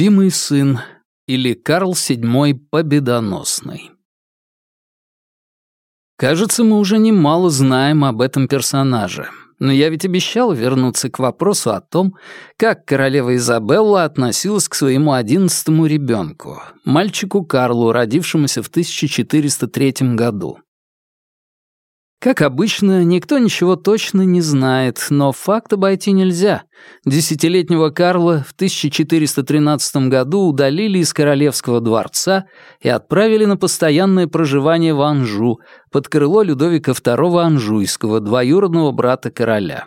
Нелюбимый сын или Карл VII Победоносный. Кажется, мы уже немало знаем об этом персонаже, но я ведь обещал вернуться к вопросу о том, как королева Изабелла относилась к своему одиннадцатому ребенку, мальчику Карлу, родившемуся в 1403 году. Как обычно, никто ничего точно не знает, но факт обойти нельзя. Десятилетнего Карла в 1413 году удалили из королевского дворца и отправили на постоянное проживание в Анжу под крыло Людовика II Анжуйского, двоюродного брата короля.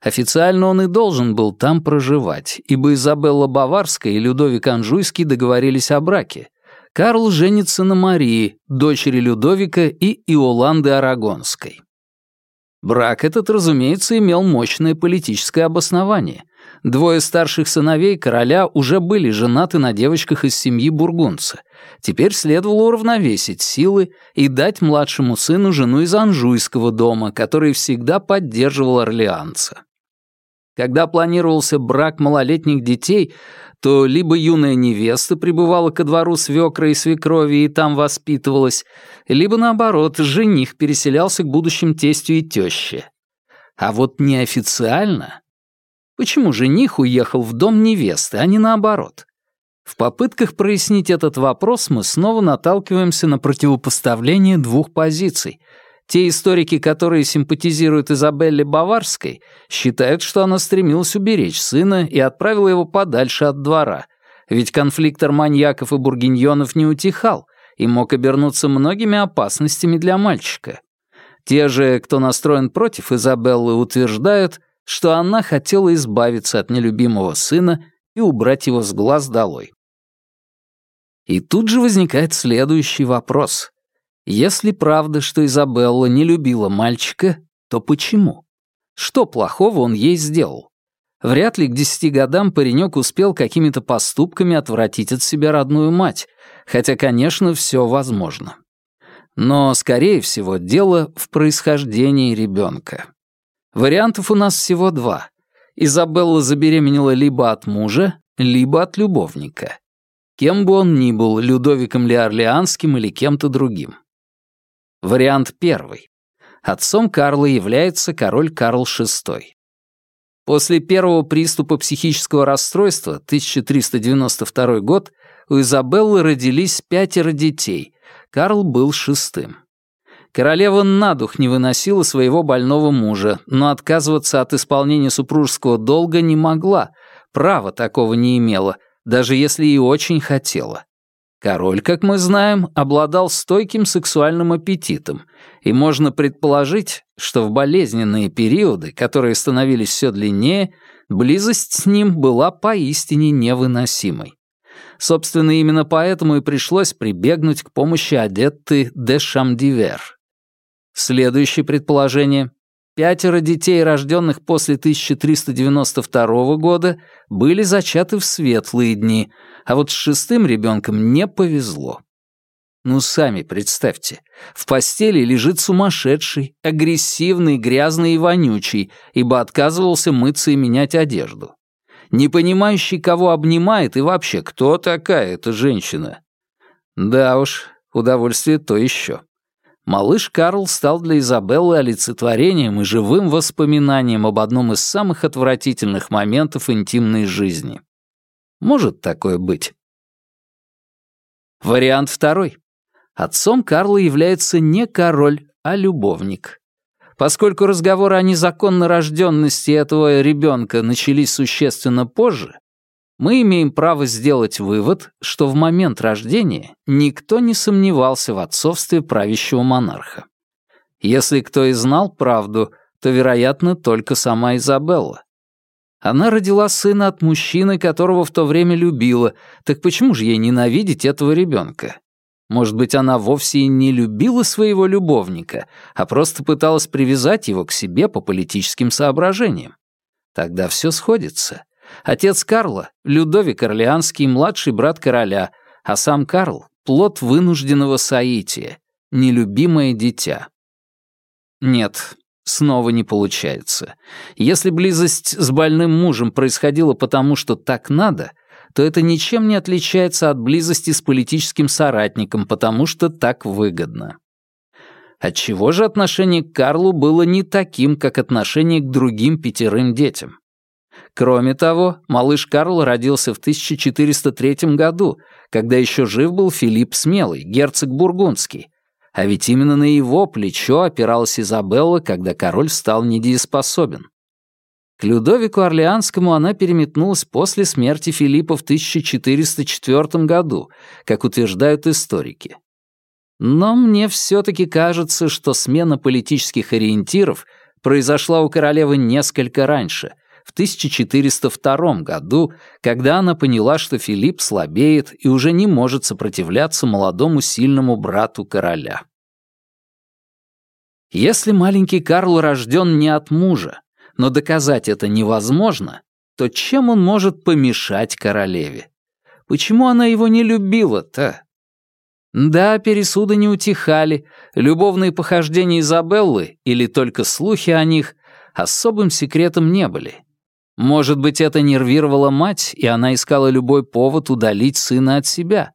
Официально он и должен был там проживать, ибо Изабелла Баварская и Людовик Анжуйский договорились о браке — Карл женится на Марии, дочери Людовика и Иоланды Арагонской. Брак этот, разумеется, имел мощное политическое обоснование. Двое старших сыновей короля уже были женаты на девочках из семьи бургундца. Теперь следовало уравновесить силы и дать младшему сыну жену из Анжуйского дома, который всегда поддерживал орлеанца. Когда планировался брак малолетних детей, то либо юная невеста пребывала ко двору свекра и свекрови и там воспитывалась, либо, наоборот, жених переселялся к будущим тестю и теще. А вот неофициально... Почему жених уехал в дом невесты, а не наоборот? В попытках прояснить этот вопрос мы снова наталкиваемся на противопоставление двух позиций, те историки, которые симпатизируют Изабелле Баварской, считают, что она стремилась уберечь сына и отправила его подальше от двора, ведь конфликт арманьяков и бургиньонов не утихал и мог обернуться многими опасностями для мальчика. Те же, кто настроен против Изабеллы, утверждают, что она хотела избавиться от нелюбимого сына и убрать его с глаз долой. И тут же возникает следующий вопрос. Если правда, что Изабелла не любила мальчика, то почему? Что плохого он ей сделал? Вряд ли к десяти годам паренек успел какими-то поступками отвратить от себя родную мать, хотя, конечно, все возможно. Но, скорее всего, дело в происхождении ребенка. Вариантов у нас всего два. Изабелла забеременела либо от мужа, либо от любовника. Кем бы он ни был, Людовиком ли Орлеанским или кем-то другим. Вариант первый. Отцом Карла является король Карл VI. После первого приступа психического расстройства, 1392 год, у Изабеллы родились пятеро детей. Карл был шестым. Королева на дух не выносила своего больного мужа, но отказываться от исполнения супружеского долга не могла, права такого не имела, даже если и очень хотела. Король, как мы знаем, обладал стойким сексуальным аппетитом, и можно предположить, что в болезненные периоды, которые становились все длиннее, близость с ним была поистине невыносимой. Собственно, именно поэтому и пришлось прибегнуть к помощи Адетты де Шамдивер. Следующее предположение. Пятеро детей, рожденных после 1392 года, были зачаты в светлые дни, а вот с шестым ребенком не повезло. Ну, сами представьте, в постели лежит сумасшедший, агрессивный, грязный и вонючий, ибо отказывался мыться и менять одежду. Не понимающий, кого обнимает и вообще, кто такая эта женщина. Да уж, удовольствие то еще. Малыш Карл стал для Изабеллы олицетворением и живым воспоминанием об одном из самых отвратительных моментов интимной жизни. Может такое быть? Вариант второй. Отцом Карла является не король, а любовник. Поскольку разговоры о незаконно рожденности этого ребенка начались существенно позже, мы имеем право сделать вывод, что в момент рождения никто не сомневался в отцовстве правящего монарха. Если кто и знал правду, то, вероятно, только сама Изабелла. Она родила сына от мужчины, которого в то время любила, так почему же ей ненавидеть этого ребенка? Может быть, она вовсе и не любила своего любовника, а просто пыталась привязать его к себе по политическим соображениям. Тогда все сходится. Отец Карла — Людовик Орлеанский, младший брат короля, а сам Карл — плод вынужденного соития, нелюбимое дитя. Нет, снова не получается. Если близость с больным мужем происходила потому, что так надо, то это ничем не отличается от близости с политическим соратником, потому что так выгодно. Отчего же отношение к Карлу было не таким, как отношение к другим пятерым детям? Кроме того, малыш Карл родился в 1403 году, когда еще жив был Филипп Смелый, герцог Бургундский. А ведь именно на его плечо опиралась Изабелла, когда король стал недееспособен. К Людовику Орлеанскому она переметнулась после смерти Филиппа в 1404 году, как утверждают историки. Но мне все-таки кажется, что смена политических ориентиров произошла у королевы несколько раньше, в 1402 году, когда она поняла, что Филипп слабеет и уже не может сопротивляться молодому сильному брату короля. Если маленький Карл рожден не от мужа, но доказать это невозможно, то чем он может помешать королеве? Почему она его не любила-то? Да, пересуды не утихали, любовные похождения Изабеллы, или только слухи о них, особым секретом не были. Может быть, это нервировало мать, и она искала любой повод удалить сына от себя.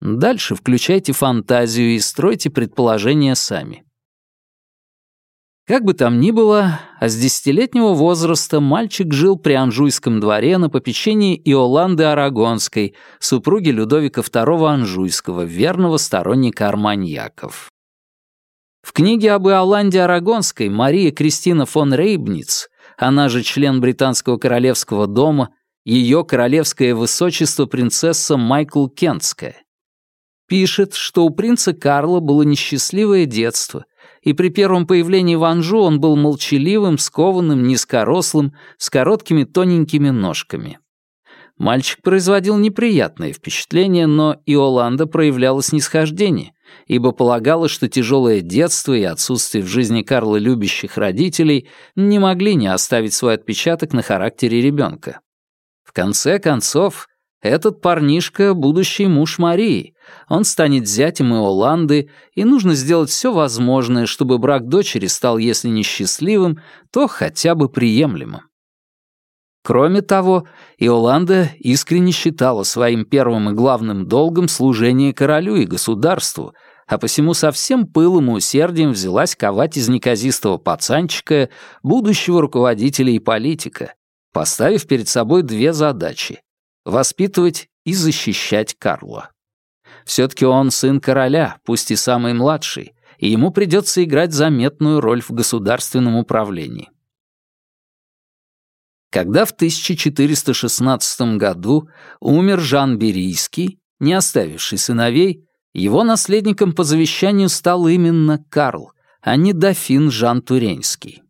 Дальше включайте фантазию и стройте предположения сами. Как бы там ни было, а с десятилетнего возраста мальчик жил при Анжуйском дворе на попечении Иоланды Арагонской, супруги Людовика II Анжуйского, верного сторонника арманьяков. В книге об Иоланде Арагонской Мария Кристина фон Рейбниц она же член британского королевского дома, ее королевское высочество принцесса Майкл Кентская. Пишет, что у принца Карла было несчастливое детство, и при первом появлении в Анжу он был молчаливым, скованным, низкорослым, с короткими тоненькими ножками. Мальчик производил неприятное впечатление, но Иоланда проявляла снисхождение, ибо полагала, что тяжелое детство и отсутствие в жизни Карла любящих родителей не могли не оставить свой отпечаток на характере ребенка. В конце концов, этот парнишка — будущий муж Марии. Он станет зятем Иоланды, и нужно сделать все возможное, чтобы брак дочери стал, если не счастливым, то хотя бы приемлемым. Кроме того, Иоланда искренне считала своим первым и главным долгом служение королю и государству, а посему со всем пылом и усердием взялась ковать из неказистого пацанчика будущего руководителя и политика, поставив перед собой две задачи — воспитывать и защищать Карла. Все-таки он сын короля, пусть и самый младший, и ему придется играть заметную роль в государственном управлении. Когда в 1416 году умер Жан Берийский, не оставивший сыновей, его наследником по завещанию стал именно Карл, а не дофин Жан Туренский.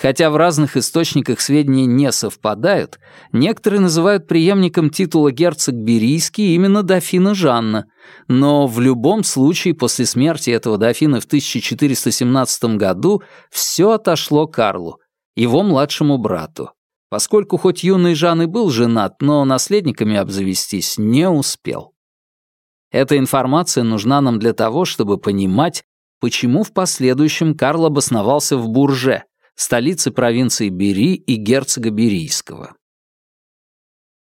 Хотя в разных источниках сведения не совпадают, некоторые называют преемником титула герцог Берийский именно дофина Жанна, но в любом случае после смерти этого дофина в 1417 году все отошло Карлу, его младшему брату поскольку хоть юный Жан и был женат, но наследниками обзавестись не успел. Эта информация нужна нам для того, чтобы понимать, почему в последующем Карл обосновался в Бурже, столице провинции Бери и герцога Берийского.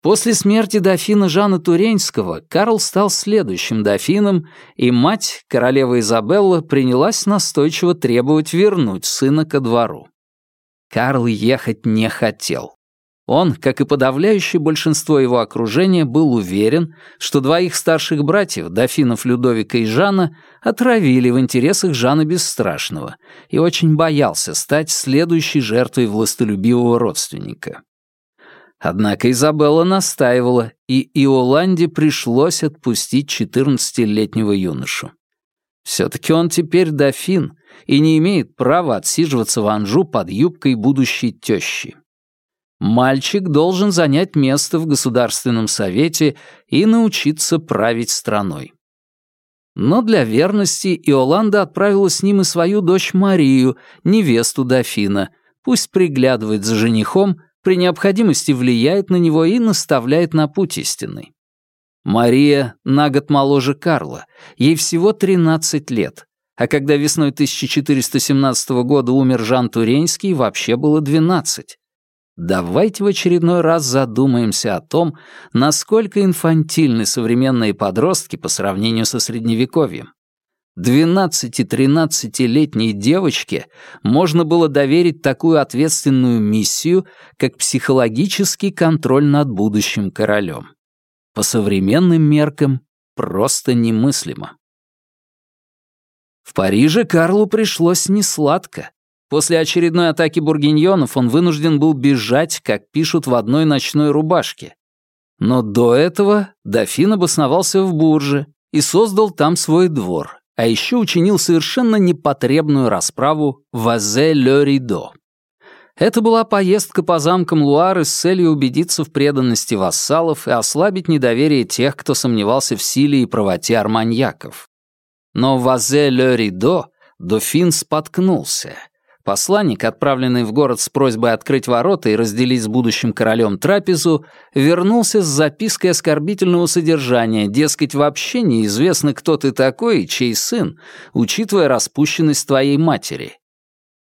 После смерти дофина Жана Туренского Карл стал следующим дофином, и мать, королева Изабелла, принялась настойчиво требовать вернуть сына ко двору. Карл ехать не хотел. Он, как и подавляющее большинство его окружения, был уверен, что двоих старших братьев, дофинов Людовика и Жана, отравили в интересах Жана Бесстрашного и очень боялся стать следующей жертвой властолюбивого родственника. Однако Изабелла настаивала, и Иоланде пришлось отпустить 14-летнего юношу. Все-таки он теперь дофин и не имеет права отсиживаться в Анжу под юбкой будущей тещи. Мальчик должен занять место в Государственном Совете и научиться править страной. Но для верности Иоланда отправила с ним и свою дочь Марию, невесту дофина. Пусть приглядывает за женихом, при необходимости влияет на него и наставляет на путь истинный. Мария на год моложе Карла, ей всего 13 лет, а когда весной 1417 года умер Жан Туренский, вообще было 12. давайте в очередной раз задумаемся о том, насколько инфантильны современные подростки по сравнению со Средневековьем. 12-13-летней девочке можно было доверить такую ответственную миссию, как психологический контроль над будущим королем. По современным меркам просто немыслимо. В Париже Карлу пришлось несладко. После очередной атаки бургиньонов он вынужден был бежать, как пишут в одной ночной рубашке. Но до этого дофин обосновался в Бурже и создал там свой двор, а еще учинил совершенно непотребную расправу в Азе-Ле-Ридо. Это была поездка по замкам Луары с целью убедиться в преданности вассалов и ослабить недоверие тех, кто сомневался в силе и правоте арманьяков. Но в Азе-Ле-Ридо дофин споткнулся — Посланник, отправленный в город с просьбой открыть ворота и разделить с будущим королем трапезу, вернулся с запиской оскорбительного содержания, дескать, вообще неизвестно, кто ты такой и чей сын, учитывая распущенность твоей матери.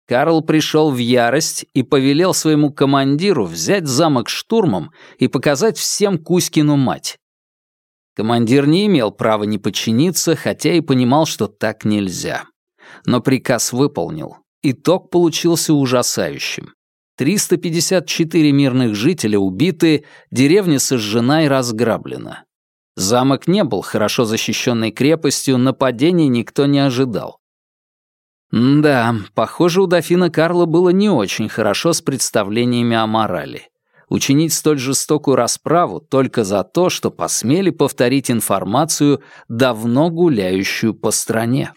Карл пришел в ярость и повелел своему командиру взять замок штурмом и показать всем Кузькину мать. Командир не имел права не подчиниться, хотя и понимал, что так нельзя. Но приказ выполнил. Итог получился ужасающим. 354 мирных жителя убиты, деревня сожжена и разграблена. Замок не был хорошо защищенной крепостью, нападений никто не ожидал. Да, похоже, у дофина Карла было не очень хорошо с представлениями о морали. Учинить столь жестокую расправу только за то, что посмели повторить информацию, давно гуляющую по стране.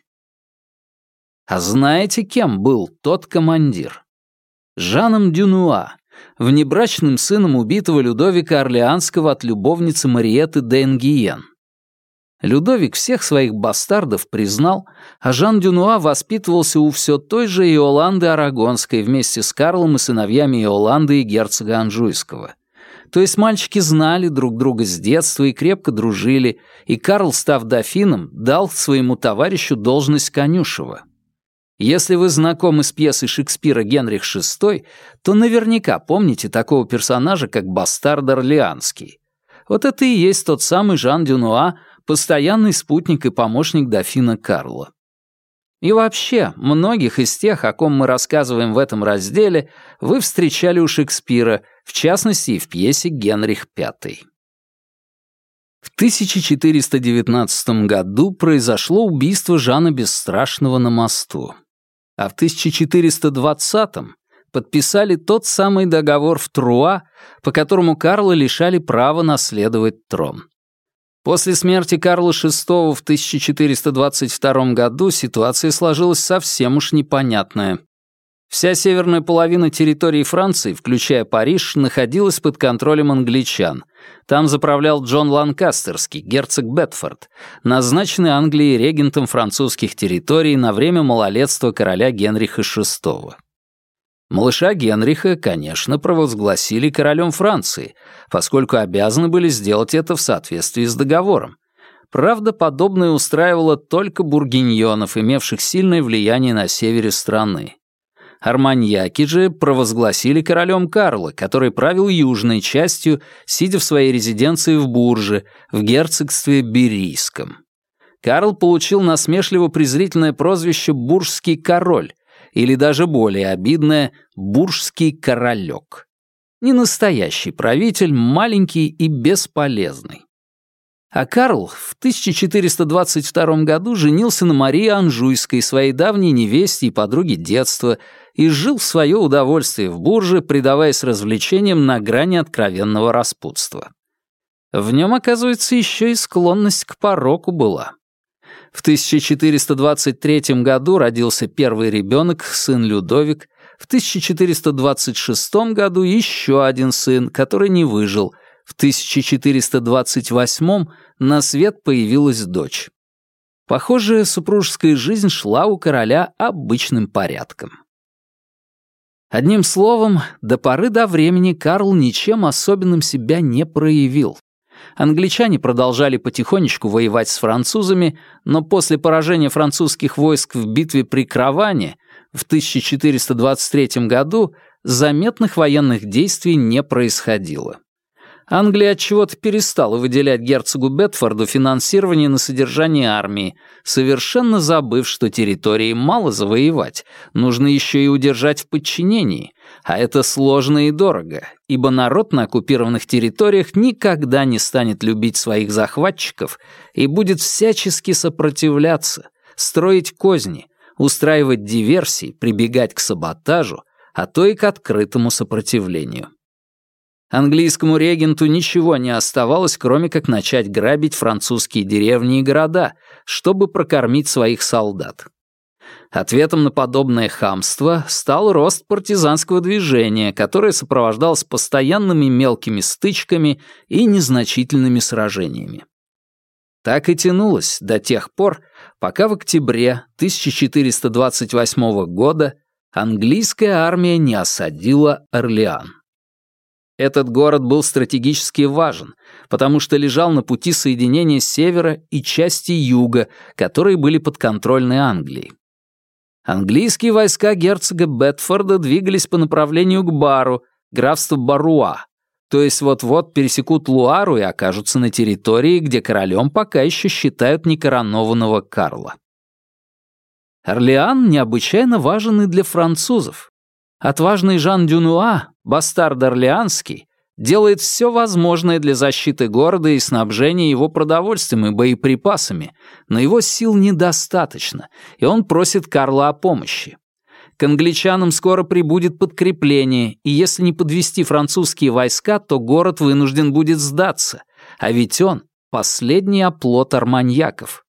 А знаете, кем был тот командир? Жаном Дюнуа, внебрачным сыном убитого Людовика Орлеанского от любовницы Мариетты де Энгиен. Людовик всех своих бастардов признал, а Жан Дюнуа воспитывался у все той же Иоланды Арагонской вместе с Карлом и сыновьями Иоланды и герцога Анжуйского. То есть мальчики знали друг друга с детства и крепко дружили, и Карл, став дофином, дал своему товарищу должность конюшева. Если вы знакомы с пьесой Шекспира «Генрих VI», то наверняка помните такого персонажа, как бастард Орлеанский. Вот это и есть тот самый Жан Дюнуа, постоянный спутник и помощник дофина Карла. И вообще, многих из тех, о ком мы рассказываем в этом разделе, вы встречали у Шекспира, в частности и в пьесе «Генрих V». В 1419 году произошло убийство Жана Бесстрашного на мосту а в 1420-м подписали тот самый договор в Труа, по которому Карла лишали права наследовать трон. После смерти Карла VI в 1422 году ситуация сложилась совсем уж непонятная. Вся северная половина территории Франции, включая Париж, находилась под контролем англичан. Там заправлял Джон Ланкастерский, герцог Бетфорд, назначенный Англией регентом французских территорий на время малолетства короля Генриха VI. Малыша Генриха, конечно, провозгласили королем Франции, поскольку обязаны были сделать это в соответствии с договором. Правда, подобное устраивало только бургиньонов, имевших сильное влияние на севере страны. Арманьяки же провозгласили королем Карла, который правил южной частью, сидя в своей резиденции в Бурже, в герцогстве Берийском. Карл получил насмешливо-презрительное прозвище «Буржский король», или даже более обидное «Буржский королек». Не настоящий правитель, маленький и бесполезный. А Карл в 1422 году женился на Марии Анжуйской, своей давней невесте и подруге детства, и жил в свое удовольствие в Бурже, предаваясь развлечениям на грани откровенного распутства. В нем, оказывается, еще и склонность к пороку была. В 1423 году родился первый ребенок, сын Людовик, в 1426 году еще один сын, который не выжил, в 1428 на свет появилась дочь. Похоже, супружеская жизнь шла у короля обычным порядком. Одним словом, до поры до времени Карл ничем особенным себя не проявил. Англичане продолжали потихонечку воевать с французами, но после поражения французских войск в битве при Краване в 1423 году заметных военных действий не происходило. Англия от чего-то перестала выделять герцогу Бетфорду финансирование на содержание армии, совершенно забыв, что территории мало завоевать, нужно еще и удержать в подчинении, а это сложно и дорого, ибо народ на оккупированных территориях никогда не станет любить своих захватчиков и будет всячески сопротивляться, строить козни, устраивать диверсии, прибегать к саботажу, а то и к открытому сопротивлению. Английскому регенту ничего не оставалось, кроме как начать грабить французские деревни и города, чтобы прокормить своих солдат. Ответом на подобное хамство стал рост партизанского движения, которое сопровождалось постоянными мелкими стычками и незначительными сражениями. Так и тянулось до тех пор, пока в октябре 1428 года английская армия не осадила Орлеан. Этот город был стратегически важен, потому что лежал на пути соединения севера и части юга, которые были подконтрольны Англии. Английские войска герцога Бетфорда двигались по направлению к Бару, графству Баруа, то есть вот-вот пересекут Луару и окажутся на территории, где королем пока еще считают некоронованного Карла. Орлеан необычайно важен и для французов. Отважный Жан Дюнуа, бастард Орлеанский, делает все возможное для защиты города и снабжения его продовольствием и боеприпасами, но его сил недостаточно, и он просит Карла о помощи. К англичанам скоро прибудет подкрепление, и если не подвести французские войска, то город вынужден будет сдаться, а ведь он — последний оплот арманьяков.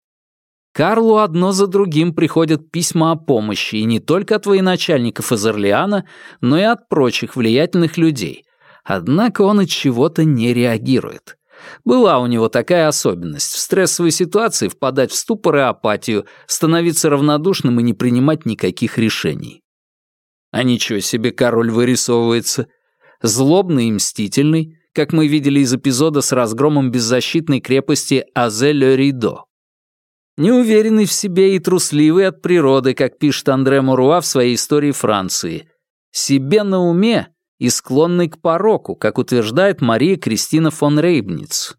Карлу одно за другим приходят письма о помощи, и не только от военачальников из Орлеана, но и от прочих влиятельных людей. Однако он от чего-то не реагирует. Была у него такая особенность — в стрессовой ситуации впадать в ступор и апатию, становиться равнодушным и не принимать никаких решений. А ничего себе король вырисовывается. Злобный и мстительный, как мы видели из эпизода с разгромом беззащитной крепости Азе-Ле-Ридо. Неуверенный в себе и трусливый от природы, как пишет Андре Муруа в своей истории Франции. Себе на уме и склонный к пороку, как утверждает Мария Кристина фон Рейбниц.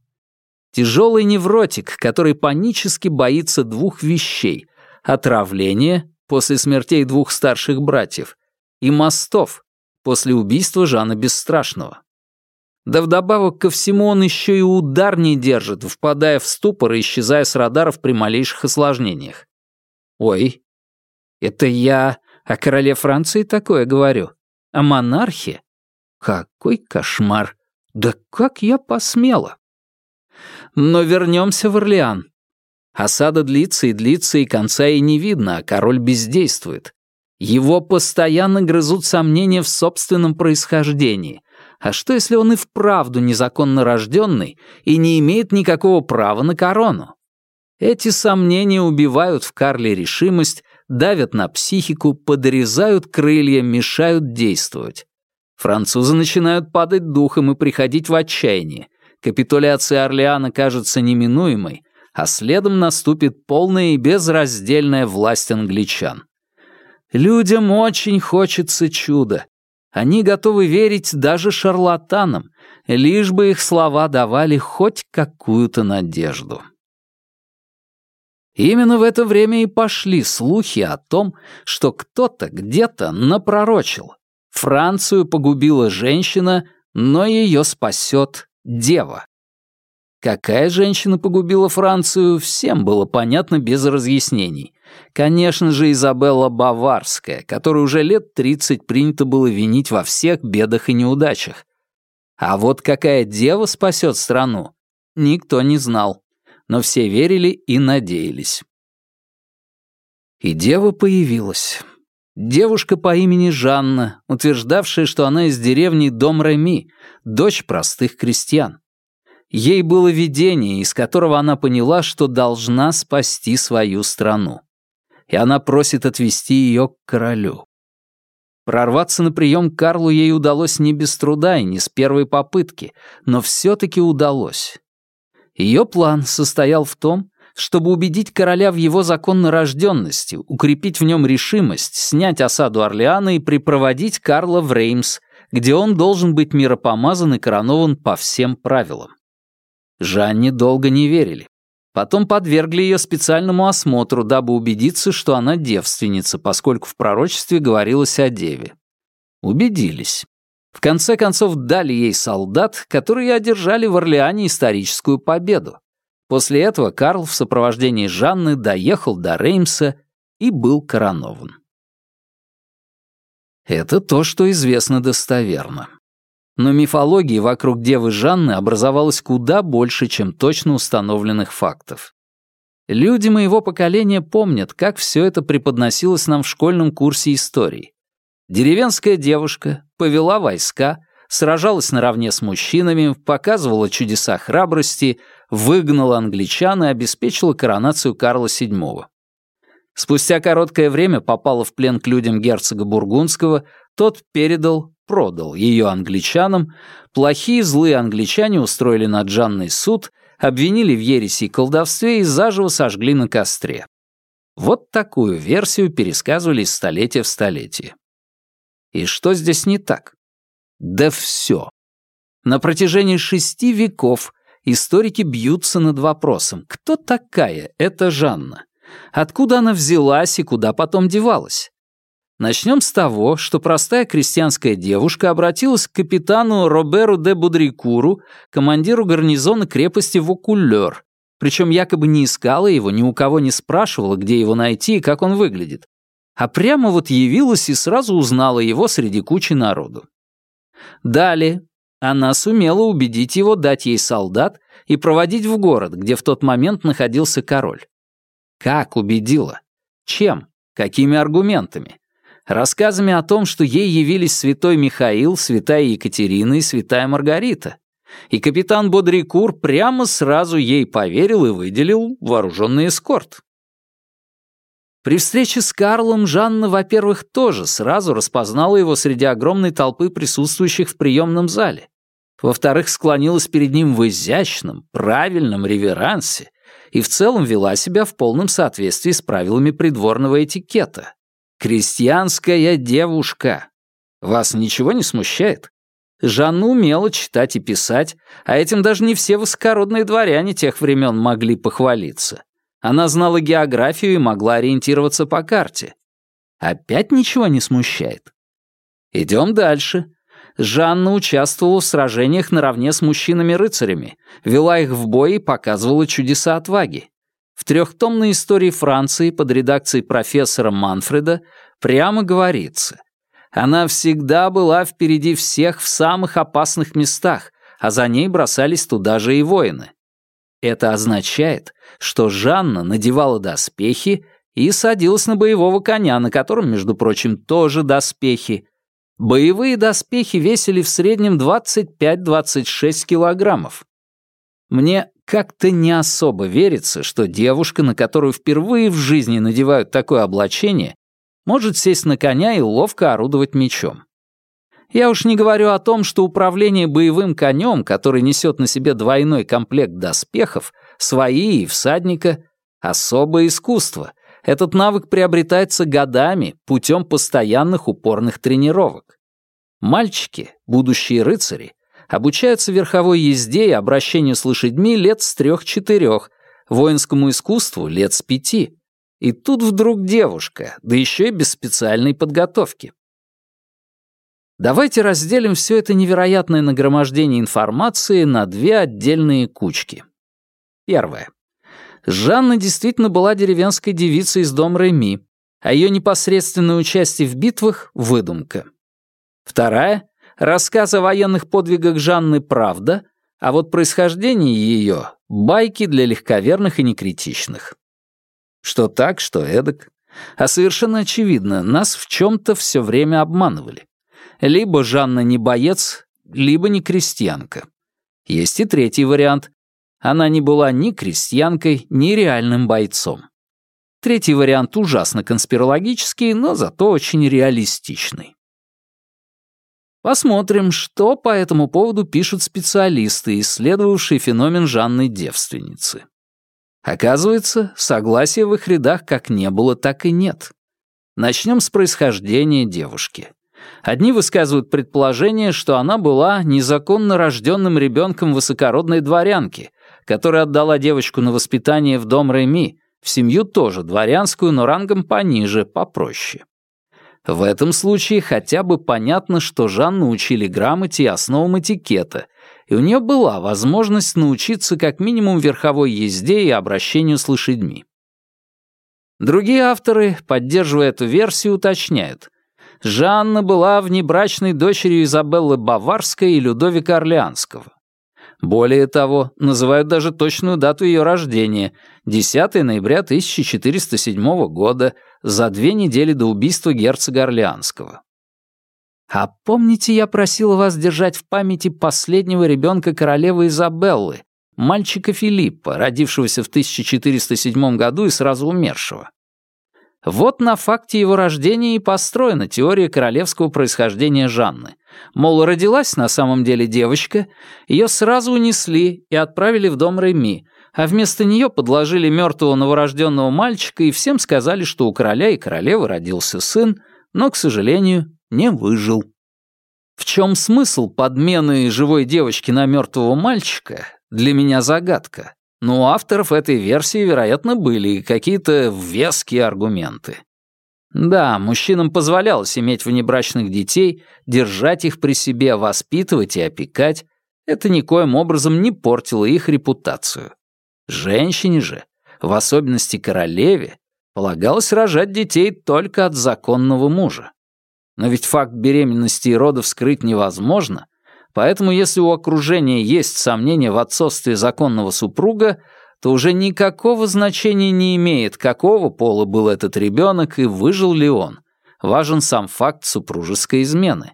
Тяжелый невротик, который панически боится двух вещей — отравления после смертей двух старших братьев и мостов после убийства Жана Бесстрашного. Да вдобавок ко всему он еще и удар не держит, впадая в ступор и исчезая с радаров при малейших осложнениях. Ой, это я о короле Франции такое говорю? О монархе? Какой кошмар! Да как я посмела! Но вернемся в Орлеан. Осада длится и длится, и конца и не видно, а король бездействует. Его постоянно грызут сомнения в собственном происхождении — а что, если он и вправду незаконно рожденный и не имеет никакого права на корону? Эти сомнения убивают в Карле решимость, давят на психику, подрезают крылья, мешают действовать. Французы начинают падать духом и приходить в отчаяние. Капитуляция Орлеана кажется неминуемой, а следом наступит полная и безраздельная власть англичан. Людям очень хочется чуда, они готовы верить даже шарлатанам, лишь бы их слова давали хоть какую-то надежду. Именно в это время и пошли слухи о том, что кто-то где-то напророчил. Францию погубила женщина, но ее спасет дева. Какая женщина погубила Францию, всем было понятно без разъяснений. Конечно же, Изабелла Баварская, которую уже лет 30 принято было винить во всех бедах и неудачах. А вот какая дева спасет страну, никто не знал, но все верили и надеялись. И дева появилась. Девушка по имени Жанна, утверждавшая, что она из деревни Дом Реми, дочь простых крестьян. Ей было видение, из которого она поняла, что должна спасти свою страну. И она просит отвести ее к королю. Прорваться на прием Карлу ей удалось не без труда и не с первой попытки, но все-таки удалось. Ее план состоял в том, чтобы убедить короля в его законнорожденности, укрепить в нем решимость, снять осаду Орлеана и припроводить Карла в Реймс, где он должен быть миропомазан и коронован по всем правилам. Жанне долго не верили. Потом подвергли ее специальному осмотру, дабы убедиться, что она девственница, поскольку в пророчестве говорилось о деве. Убедились. В конце концов дали ей солдат, которые одержали в Орлеане историческую победу. После этого Карл в сопровождении Жанны доехал до Реймса и был коронован. Это то, что известно достоверно. Но мифологии вокруг девы Жанны образовалось куда больше, чем точно установленных фактов. Люди моего поколения помнят, как все это преподносилось нам в школьном курсе истории. Деревенская девушка повела войска, сражалась наравне с мужчинами, показывала чудеса храбрости, выгнала англичан и обеспечила коронацию Карла VII. Спустя короткое время попала в плен к людям герцога Бургундского, тот передал, продал ее англичанам, плохие злые англичане устроили над Жанной суд, обвинили в ереси и колдовстве и заживо сожгли на костре. Вот такую версию пересказывали из столетия в столетие. И что здесь не так? Да все. На протяжении шести веков историки бьются над вопросом, кто такая эта Жанна? Откуда она взялась и куда потом девалась? Начнем с того, что простая крестьянская девушка обратилась к капитану Роберу де Будрикуру, командиру гарнизона крепости Вокулер, причем якобы не искала его, ни у кого не спрашивала, где его найти и как он выглядит, а прямо вот явилась и сразу узнала его среди кучи народу. Далее она сумела убедить его дать ей солдат и проводить в город, где в тот момент находился король. Как убедила? Чем? Какими аргументами? Рассказами о том, что ей явились святой Михаил, святая Екатерина и святая Маргарита. И капитан Бодрикур прямо сразу ей поверил и выделил вооруженный эскорт. При встрече с Карлом Жанна, во-первых, тоже сразу распознала его среди огромной толпы присутствующих в приемном зале. Во-вторых, склонилась перед ним в изящном, правильном реверансе и в целом вела себя в полном соответствии с правилами придворного этикета. Крестьянская девушка. Вас ничего не смущает? Жанна умела читать и писать, а этим даже не все высокородные дворяне тех времен могли похвалиться. Она знала географию и могла ориентироваться по карте. Опять ничего не смущает. Идем дальше. Жанна участвовала в сражениях наравне с мужчинами-рыцарями, вела их в бой и показывала чудеса отваги. В трехтомной истории Франции под редакцией профессора Манфреда прямо говорится. Она всегда была впереди всех в самых опасных местах, а за ней бросались туда же и воины. Это означает, что Жанна надевала доспехи и садилась на боевого коня, на котором, между прочим, тоже доспехи. Боевые доспехи весили в среднем 25-26 килограммов. Мне как-то не особо верится, что девушка, на которую впервые в жизни надевают такое облачение, может сесть на коня и ловко орудовать мечом. Я уж не говорю о том, что управление боевым конем, который несет на себе двойной комплект доспехов, свои и всадника, особое искусство. Этот навык приобретается годами путем постоянных упорных тренировок. Мальчики, будущие рыцари, обучаются верховой езде и обращению с лошадьми лет с трех-четырех, воинскому искусству лет с пяти. И тут вдруг девушка, да еще и без специальной подготовки. Давайте разделим все это невероятное нагромождение информации на две отдельные кучки. Первое. Жанна действительно была деревенской девицей из дома Реми, а ее непосредственное участие в битвах — выдумка. Вторая. Рассказ о военных подвигах Жанны — правда, а вот происхождение ее — байки для легковерных и некритичных. Что так, что эдак. А совершенно очевидно, нас в чем-то все время обманывали. Либо Жанна не боец, либо не крестьянка. Есть и третий вариант. Она не была ни крестьянкой, ни реальным бойцом. Третий вариант ужасно конспирологический, но зато очень реалистичный. Посмотрим, что по этому поводу пишут специалисты, исследовавшие феномен Жанны девственницы. Оказывается, согласия в их рядах как не было, так и нет. Начнем с происхождения девушки. Одни высказывают предположение, что она была незаконно рожденным ребенком высокородной дворянки, которая отдала девочку на воспитание в дом Реми, в семью тоже дворянскую, но рангом пониже, попроще. В этом случае хотя бы понятно, что Жанну учили грамоте и основам этикета, и у нее была возможность научиться как минимум верховой езде и обращению с лошадьми. Другие авторы, поддерживая эту версию, уточняют. Жанна была внебрачной дочерью Изабеллы Баварской и Людовика Орлеанского. Более того, называют даже точную дату ее рождения — 10 ноября 1407 года, за две недели до убийства герцога Орлеанского. А помните, я просила вас держать в памяти последнего ребенка королевы Изабеллы, мальчика Филиппа, родившегося в 1407 году и сразу умершего? Вот на факте его рождения и построена теория королевского происхождения Жанны. Мол, родилась на самом деле девочка, ее сразу унесли и отправили в дом Реми, а вместо нее подложили мертвого новорожденного мальчика и всем сказали, что у короля и королевы родился сын, но, к сожалению, не выжил. В чем смысл подмены живой девочки на мертвого мальчика, для меня загадка. Но у авторов этой версии, вероятно, были какие-то веские аргументы. Да, мужчинам позволялось иметь внебрачных детей, держать их при себе, воспитывать и опекать. Это никоим образом не портило их репутацию. Женщине же, в особенности королеве, полагалось рожать детей только от законного мужа. Но ведь факт беременности и родов скрыть невозможно, поэтому если у окружения есть сомнения в отцовстве законного супруга, то уже никакого значения не имеет, какого пола был этот ребенок и выжил ли он. Важен сам факт супружеской измены.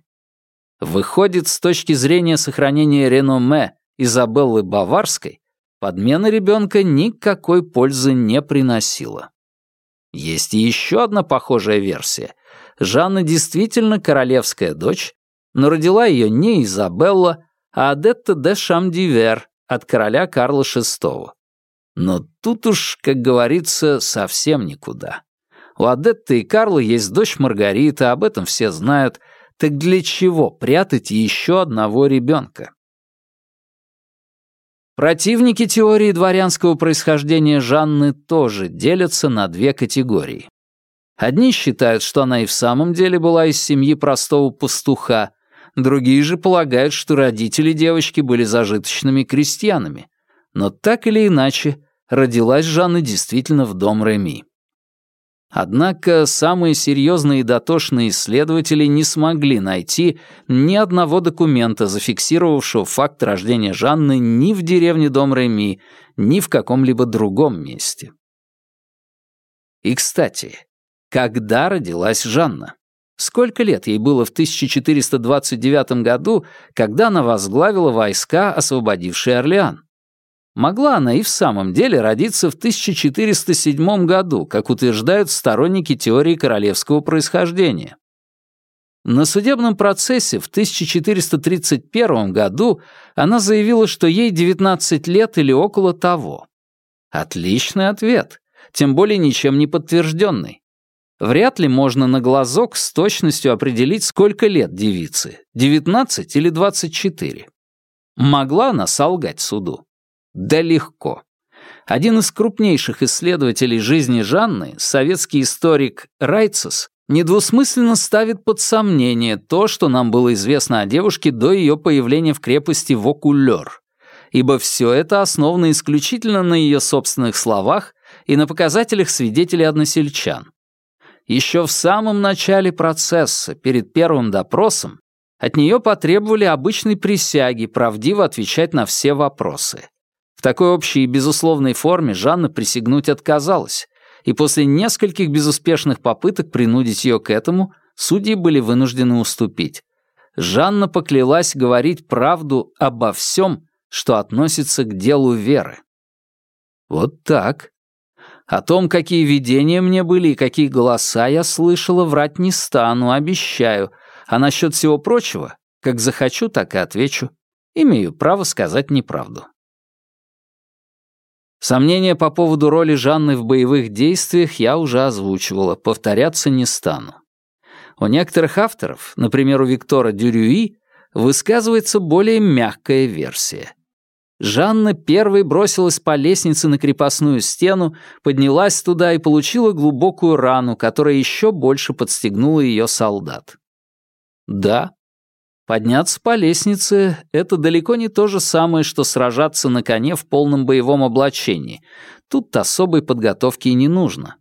Выходит, с точки зрения сохранения реноме Изабеллы Баварской, подмена ребенка никакой пользы не приносила. Есть и еще одна похожая версия. Жанна действительно королевская дочь, но родила ее не Изабелла, а Адетта де Шамдивер от короля Карла VI. Но тут уж, как говорится, совсем никуда. У Адетты и Карла есть дочь Маргарита, об этом все знают. Так для чего прятать еще одного ребенка? Противники теории дворянского происхождения Жанны тоже делятся на две категории. Одни считают, что она и в самом деле была из семьи простого пастуха, другие же полагают, что родители девочки были зажиточными крестьянами. Но так или иначе, родилась Жанна действительно в дом Реми. Однако самые серьезные и дотошные исследователи не смогли найти ни одного документа, зафиксировавшего факт рождения Жанны ни в деревне Дом Реми, ни в каком-либо другом месте. И, кстати, когда родилась Жанна? Сколько лет ей было в 1429 году, когда она возглавила войска, освободившие Орлеан? Могла она и в самом деле родиться в 1407 году, как утверждают сторонники теории королевского происхождения. На судебном процессе в 1431 году она заявила, что ей 19 лет или около того. Отличный ответ, тем более ничем не подтвержденный. Вряд ли можно на глазок с точностью определить, сколько лет девице, 19 или 24. Могла она солгать суду? Да легко. Один из крупнейших исследователей жизни Жанны, советский историк Райцес, недвусмысленно ставит под сомнение то, что нам было известно о девушке до ее появления в крепости Вокулер, ибо все это основано исключительно на ее собственных словах и на показателях свидетелей-односельчан. Еще в самом начале процесса, перед первым допросом, от нее потребовали обычной присяги правдиво отвечать на все вопросы. В такой общей и безусловной форме Жанна присягнуть отказалась, и после нескольких безуспешных попыток принудить ее к этому, судьи были вынуждены уступить. Жанна поклялась говорить правду обо всем, что относится к делу веры. Вот так. О том, какие видения мне были и какие голоса я слышала, врать не стану, обещаю. А насчет всего прочего, как захочу, так и отвечу. Имею право сказать неправду. Сомнения по поводу роли Жанны в боевых действиях я уже озвучивала, повторяться не стану. У некоторых авторов, например, у Виктора Дюрюи, высказывается более мягкая версия. Жанна первой бросилась по лестнице на крепостную стену, поднялась туда и получила глубокую рану, которая еще больше подстегнула ее солдат. Да, подняться по лестнице — это далеко не то же самое, что сражаться на коне в полном боевом облачении. Тут особой подготовки и не нужно.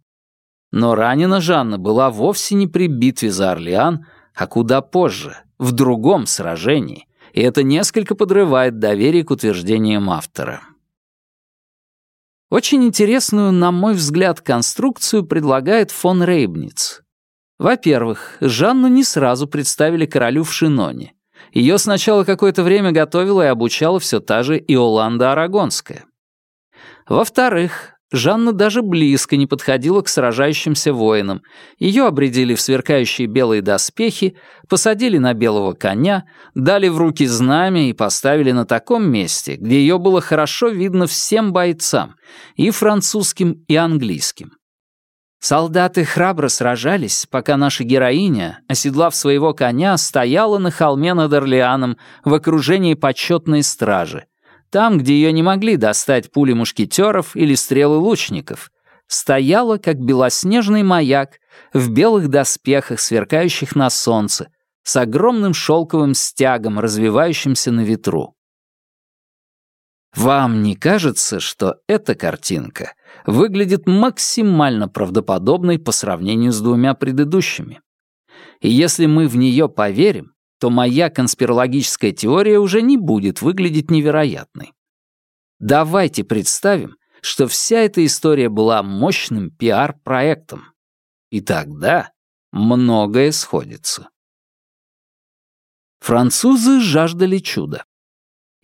Но ранена Жанна была вовсе не при битве за Орлеан, а куда позже, в другом сражении, и это несколько подрывает доверие к утверждениям автора. Очень интересную, на мой взгляд, конструкцию предлагает фон Рейбниц. Во-первых, Жанну не сразу представили королю в Шиноне. Ее сначала какое-то время готовила и обучала все та же Иоланда Арагонская. Во-вторых, Жанна даже близко не подходила к сражающимся воинам. Ее обредили в сверкающие белые доспехи, посадили на белого коня, дали в руки знамя и поставили на таком месте, где ее было хорошо видно всем бойцам, и французским, и английским. Солдаты храбро сражались, пока наша героиня, оседлав своего коня, стояла на холме над Орлеаном в окружении почетной стражи — там, где ее не могли достать пули мушкетеров или стрелы лучников, стояла, как белоснежный маяк, в белых доспехах, сверкающих на солнце, с огромным шелковым стягом, развивающимся на ветру. Вам не кажется, что эта картинка выглядит максимально правдоподобной по сравнению с двумя предыдущими? И если мы в нее поверим, то моя конспирологическая теория уже не будет выглядеть невероятной. Давайте представим, что вся эта история была мощным пиар-проектом. И тогда многое сходится. Французы жаждали чуда.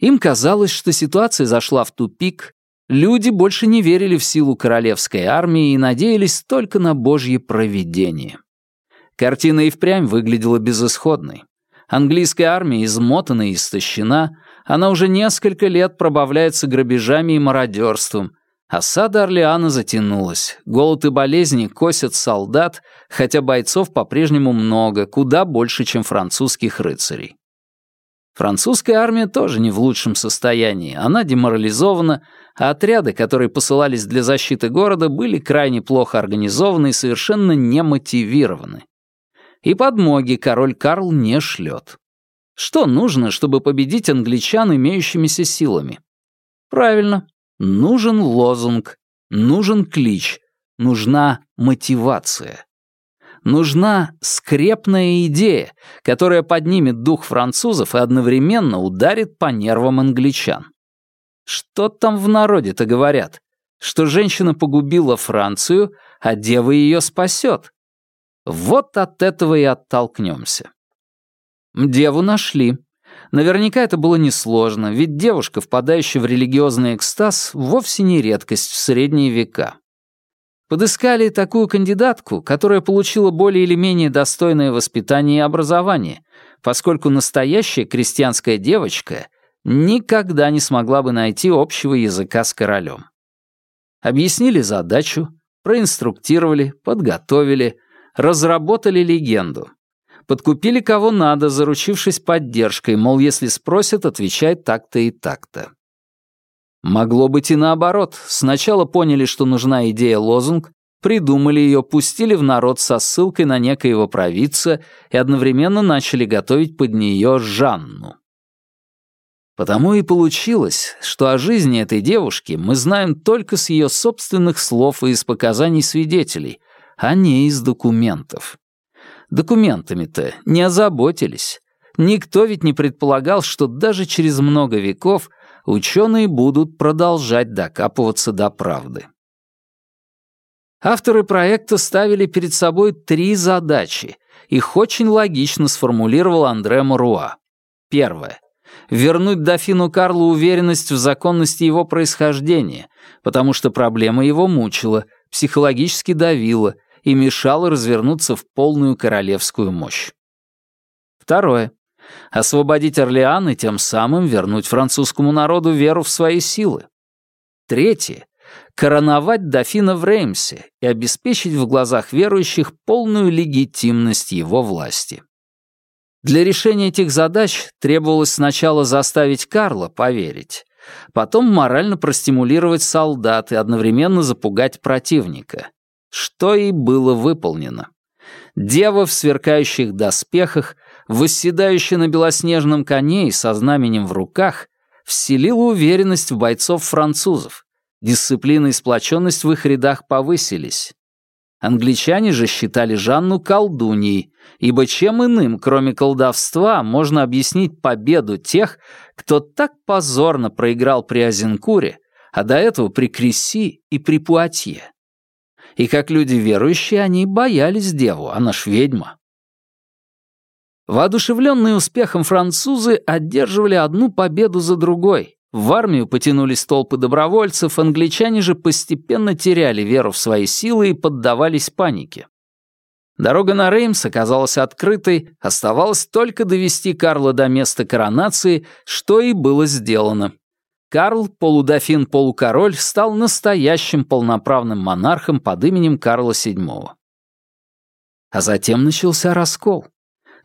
Им казалось, что ситуация зашла в тупик, люди больше не верили в силу королевской армии и надеялись только на божье провидение. Картина и впрямь выглядела безысходной. Английская армия измотана и истощена, она уже несколько лет пробавляется грабежами и мародерством. Осада Орлеана затянулась, голод и болезни косят солдат, хотя бойцов по-прежнему много, куда больше, чем французских рыцарей. Французская армия тоже не в лучшем состоянии, она деморализована, а отряды, которые посылались для защиты города, были крайне плохо организованы и совершенно немотивированы. И подмоги король Карл не шлет. Что нужно, чтобы победить англичан имеющимися силами? Правильно, нужен лозунг, нужен клич, нужна мотивация. Нужна скрепная идея, которая поднимет дух французов и одновременно ударит по нервам англичан. Что там в народе-то говорят? Что женщина погубила Францию, а дева ее спасет. Вот от этого и оттолкнемся. Деву нашли. Наверняка это было несложно, ведь девушка, впадающая в религиозный экстаз, вовсе не редкость в средние века. Подыскали такую кандидатку, которая получила более или менее достойное воспитание и образование, поскольку настоящая крестьянская девочка никогда не смогла бы найти общего языка с королем. Объяснили задачу, проинструктировали, подготовили, разработали легенду. Подкупили кого надо, заручившись поддержкой, мол, если спросят, отвечай так-то и так-то. Могло быть и наоборот. Сначала поняли, что нужна идея-лозунг, придумали ее, пустили в народ со ссылкой на некоего провидца и одновременно начали готовить под нее Жанну. Потому и получилось, что о жизни этой девушки мы знаем только с ее собственных слов и из показаний свидетелей, а не из документов. Документами-то не озаботились. Никто ведь не предполагал, что даже через много веков ученые будут продолжать докапываться до правды. Авторы проекта ставили перед собой три задачи. Их очень логично сформулировал Андре Маруа. Первое. Вернуть дофину Карлу уверенность в законности его происхождения, потому что проблема его мучила, психологически давила, и мешало развернуться в полную королевскую мощь. Второе. Освободить Орлеан и тем самым вернуть французскому народу веру в свои силы. Третье. короновать дофина в Реймсе и обеспечить в глазах верующих полную легитимность его власти. Для решения этих задач требовалось сначала заставить Карла поверить, потом морально простимулировать солдат и одновременно запугать противника, что и было выполнено. Дева в сверкающих доспехах, восседающая на белоснежном коне и со знаменем в руках, вселила уверенность в бойцов-французов. Дисциплина и сплоченность в их рядах повысились. Англичане же считали Жанну колдуньей, ибо чем иным, кроме колдовства, можно объяснить победу тех, кто так позорно проиграл при Азенкуре, а до этого при Креси и при Пуатье. И как люди верующие, они боялись деву, она ж ведьма. Воодушевленные успехом французы одерживали одну победу за другой, в армию потянулись толпы добровольцев, англичане же постепенно теряли веру в свои силы и поддавались панике. Дорога на Реймс оказалась открытой, оставалось только довести Карла до места коронации, что и было сделано. Карл, полудофин-полукороль, стал настоящим полноправным монархом под именем Карла VII. А затем начался раскол.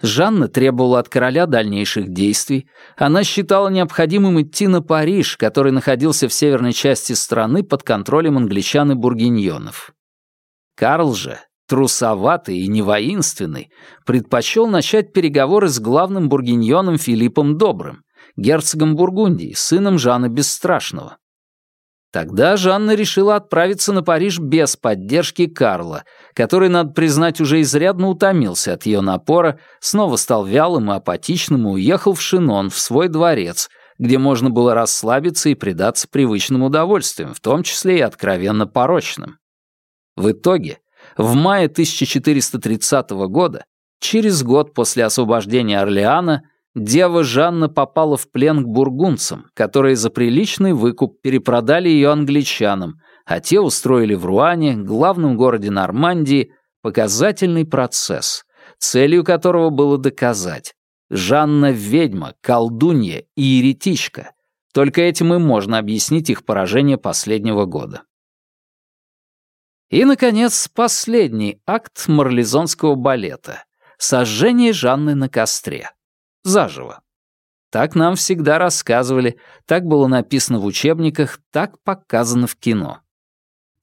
Жанна требовала от короля дальнейших действий. Она считала необходимым идти на Париж, который находился в северной части страны под контролем англичан и бургиньонов. Карл же, трусоватый и невоинственный, предпочел начать переговоры с главным бургиньоном Филиппом Добрым, герцогом Бургундии, сыном Жана Бесстрашного. Тогда Жанна решила отправиться на Париж без поддержки Карла, который, надо признать, уже изрядно утомился от ее напора, снова стал вялым и апатичным и уехал в Шинон, в свой дворец, где можно было расслабиться и предаться привычным удовольствиям, в том числе и откровенно порочным. В итоге, в мае 1430 года, через год после освобождения Орлеана, дева Жанна попала в плен к бургунцам, которые за приличный выкуп перепродали ее англичанам, а те устроили в Руане, главном городе Нормандии, показательный процесс, целью которого было доказать. Жанна — ведьма, колдунья и еретичка. Только этим и можно объяснить их поражение последнего года. И, наконец, последний акт марлезонского балета — сожжение Жанны на костре заживо. Так нам всегда рассказывали, так было написано в учебниках, так показано в кино.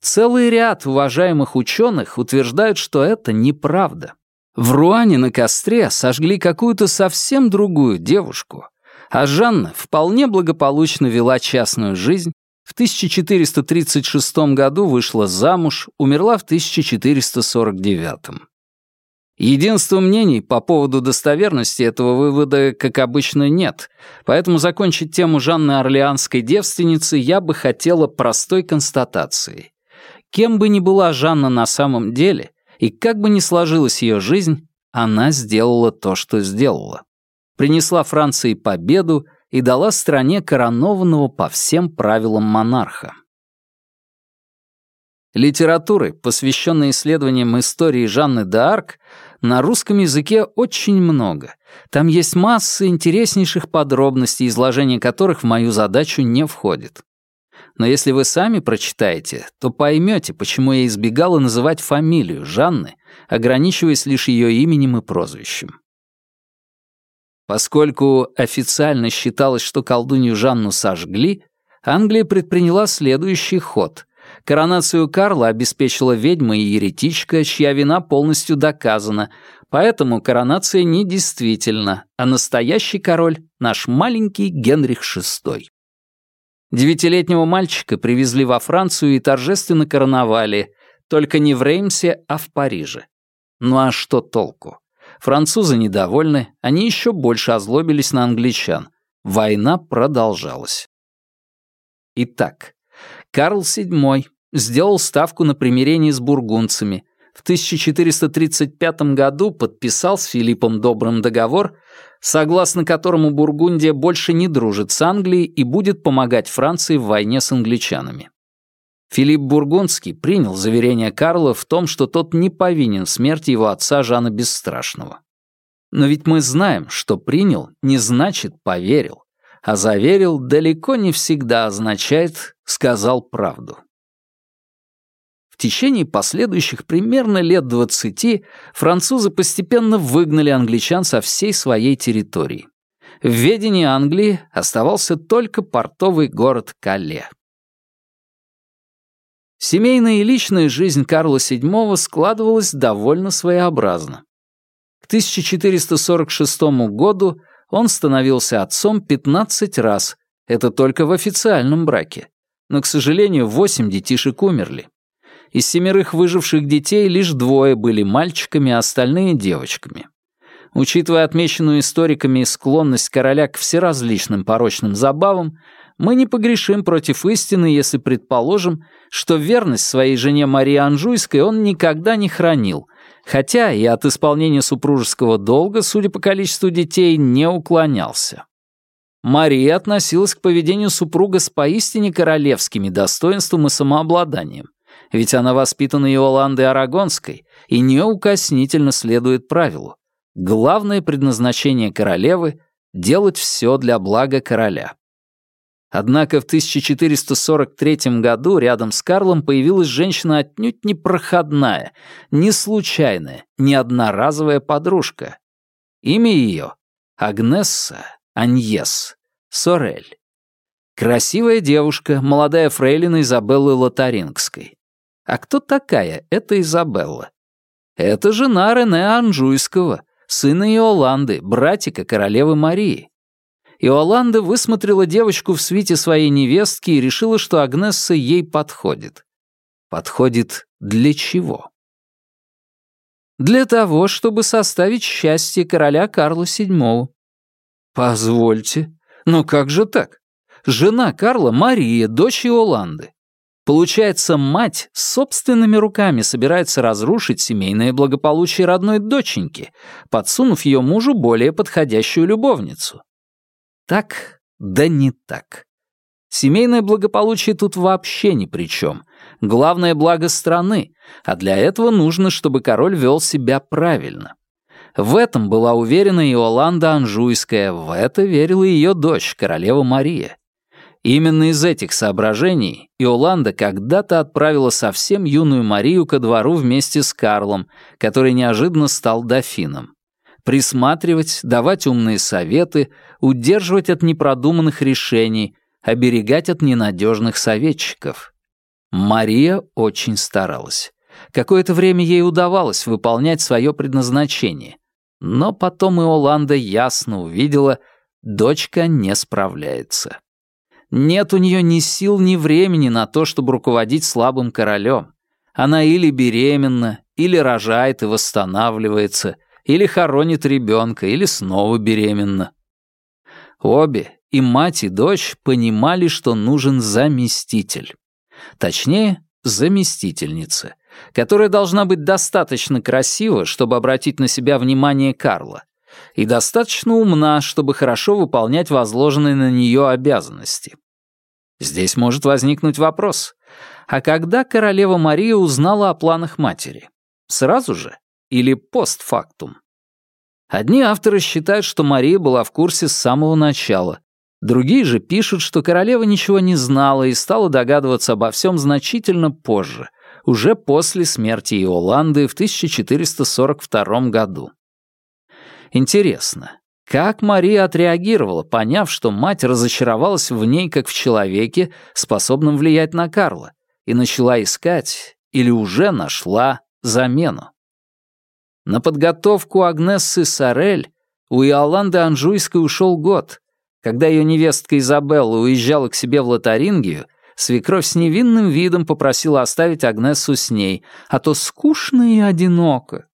Целый ряд уважаемых ученых утверждают, что это неправда. В Руане на костре сожгли какую-то совсем другую девушку, а Жанна вполне благополучно вела частную жизнь, в 1436 году вышла замуж, умерла в 1449. Единства мнений по поводу достоверности этого вывода, как обычно, нет, поэтому закончить тему Жанны Орлеанской девственницы я бы хотела простой констатацией. Кем бы ни была Жанна на самом деле, и как бы ни сложилась ее жизнь, она сделала то, что сделала. Принесла Франции победу и дала стране коронованного по всем правилам монарха. Литературы, посвященной исследованиям истории Жанны д'Арк, на русском языке очень много. Там есть масса интереснейших подробностей, изложение которых в мою задачу не входит. Но если вы сами прочитаете, то поймете, почему я избегала называть фамилию Жанны, ограничиваясь лишь ее именем и прозвищем. Поскольку официально считалось, что колдунью Жанну сожгли, Англия предприняла следующий ход. Коронацию Карла обеспечила ведьма и еретичка, чья вина полностью доказана, поэтому коронация недействительна, а настоящий король — наш маленький Генрих VI. Девятилетнего мальчика привезли во Францию и торжественно короновали, только не в Реймсе, а в Париже. Ну а что толку? Французы недовольны, они еще больше озлобились на англичан. Война продолжалась. Итак, Карл VII сделал ставку на примирение с бургундцами. В 1435 году подписал с Филиппом Добрым договор, согласно которому Бургундия больше не дружит с Англией и будет помогать Франции в войне с англичанами. Филипп Бургундский принял заверение Карла в том, что тот не повинен в смерти его отца Жана Бесстрашного. Но ведь мы знаем, что принял не значит поверил а заверил далеко не всегда означает «сказал правду». В течение последующих примерно лет двадцати французы постепенно выгнали англичан со всей своей территории. В ведении Англии оставался только портовый город Кале. Семейная и личная жизнь Карла VII складывалась довольно своеобразно. К 1446 году он становился отцом 15 раз, это только в официальном браке. Но, к сожалению, восемь детишек умерли. Из семерых выживших детей лишь двое были мальчиками, а остальные — девочками. Учитывая отмеченную историками склонность короля к всеразличным порочным забавам, мы не погрешим против истины, если предположим, что верность своей жене Марии Анжуйской он никогда не хранил, хотя и от исполнения супружеского долга, судя по количеству детей, не уклонялся. Мария относилась к поведению супруга с поистине королевскими достоинством и самообладанием, ведь она воспитана Иоландой Арагонской и неукоснительно следует правилу. Главное предназначение королевы — делать все для блага короля. Однако в 1443 году рядом с Карлом появилась женщина отнюдь не проходная, не случайная, не одноразовая подружка. Имя ее — Агнесса Аньес Сорель. Красивая девушка, молодая фрейлина Изабеллы Лотарингской. А кто такая эта Изабелла? Это жена Рене Анжуйского, сына Иоланды, братика королевы Марии. Иоланда высмотрела девочку в свите своей невестки и решила, что Агнесса ей подходит. Подходит для чего? Для того, чтобы составить счастье короля Карла VII. Позвольте, но как же так? Жена Карла Мария, дочь Иоланды. Получается, мать собственными руками собирается разрушить семейное благополучие родной доченьки, подсунув ее мужу более подходящую любовницу. Так, да не так. Семейное благополучие тут вообще ни при чем. Главное благо страны, а для этого нужно, чтобы король вел себя правильно. В этом была уверена Иоланда Анжуйская, в это верила ее дочь, королева Мария. Именно из этих соображений Иоланда когда-то отправила совсем юную Марию ко двору вместе с Карлом, который неожиданно стал дофином присматривать, давать умные советы, удерживать от непродуманных решений, оберегать от ненадежных советчиков. Мария очень старалась. Какое-то время ей удавалось выполнять свое предназначение. Но потом Иоланда ясно увидела, дочка не справляется. Нет у нее ни сил, ни времени на то, чтобы руководить слабым королем. Она или беременна, или рожает и восстанавливается, или хоронит ребенка, или снова беременна. Обе, и мать, и дочь, понимали, что нужен заместитель. Точнее, заместительница, которая должна быть достаточно красива, чтобы обратить на себя внимание Карла, и достаточно умна, чтобы хорошо выполнять возложенные на нее обязанности. Здесь может возникнуть вопрос. А когда королева Мария узнала о планах матери? Сразу же? или постфактум. Одни авторы считают, что Мария была в курсе с самого начала. Другие же пишут, что королева ничего не знала и стала догадываться обо всем значительно позже, уже после смерти Иоланды в 1442 году. Интересно, как Мария отреагировала, поняв, что мать разочаровалась в ней как в человеке, способном влиять на Карла, и начала искать, или уже нашла, замену? На подготовку Агнессы Сорель у Иоланды Анжуйской ушел год. Когда ее невестка Изабелла уезжала к себе в Лотарингию, свекровь с невинным видом попросила оставить Агнессу с ней, а то скучно и одиноко.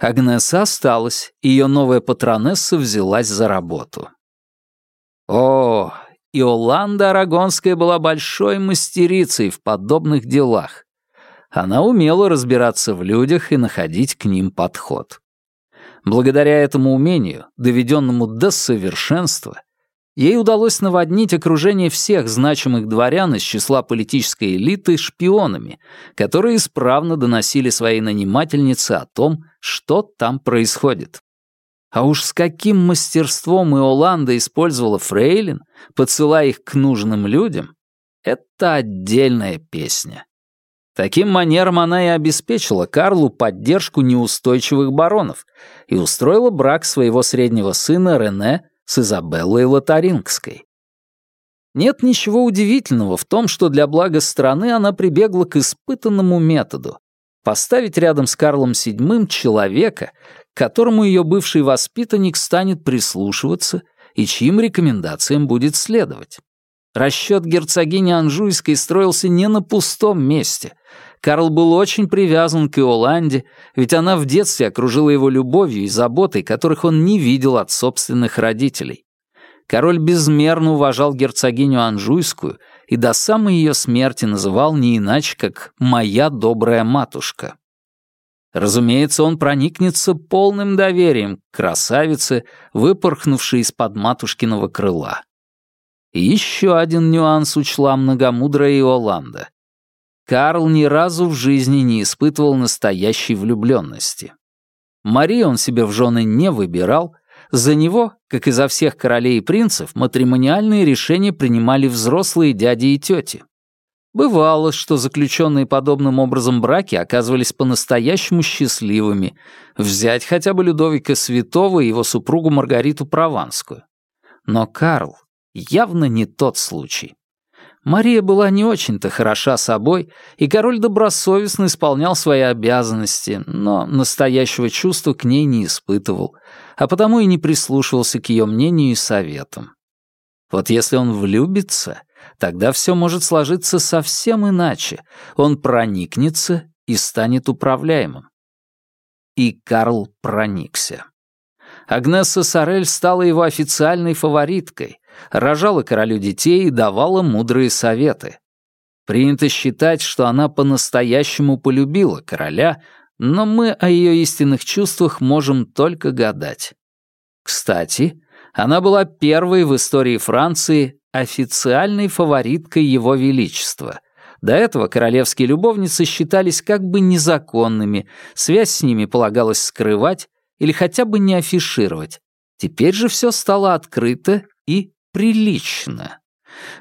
Агнесса осталась, и ее новая патронесса взялась за работу. О, Иоланда Арагонская была большой мастерицей в подобных делах. Она умела разбираться в людях и находить к ним подход. Благодаря этому умению, доведенному до совершенства, ей удалось наводнить окружение всех значимых дворян из числа политической элиты шпионами, которые исправно доносили своей нанимательнице о том, что там происходит. А уж с каким мастерством Иоланда использовала фрейлин, посылая их к нужным людям, это отдельная песня. Таким манером она и обеспечила Карлу поддержку неустойчивых баронов и устроила брак своего среднего сына Рене с Изабеллой Лотарингской. Нет ничего удивительного в том, что для блага страны она прибегла к испытанному методу — поставить рядом с Карлом VII человека, к которому ее бывший воспитанник станет прислушиваться и чьим рекомендациям будет следовать. Расчет герцогини Анжуйской строился не на пустом месте. Карл был очень привязан к Иоланде, ведь она в детстве окружила его любовью и заботой, которых он не видел от собственных родителей. Король безмерно уважал герцогиню Анжуйскую и до самой ее смерти называл не иначе, как «моя добрая матушка». Разумеется, он проникнется полным доверием к красавице, выпорхнувшей из-под матушкиного крыла. И еще один нюанс учла многомудрая Иоланда. Карл ни разу в жизни не испытывал настоящей влюбленности. Марию он себе в жены не выбирал, за него, как и за всех королей и принцев, матримониальные решения принимали взрослые дяди и тети. Бывало, что заключенные подобным образом браки оказывались по-настоящему счастливыми, взять хотя бы Людовика Святого и его супругу Маргариту Прованскую. Но Карл явно не тот случай. Мария была не очень-то хороша собой, и король добросовестно исполнял свои обязанности, но настоящего чувства к ней не испытывал, а потому и не прислушивался к ее мнению и советам. Вот если он влюбится, тогда все может сложиться совсем иначе. Он проникнется и станет управляемым. И Карл проникся. Агнесса Сорель стала его официальной фавориткой, рожала королю детей и давала мудрые советы. Принято считать, что она по-настоящему полюбила короля, но мы о ее истинных чувствах можем только гадать. Кстати, она была первой в истории Франции официальной фавориткой его величества. До этого королевские любовницы считались как бы незаконными, связь с ними полагалось скрывать или хотя бы не афишировать. Теперь же все стало открыто и прилично.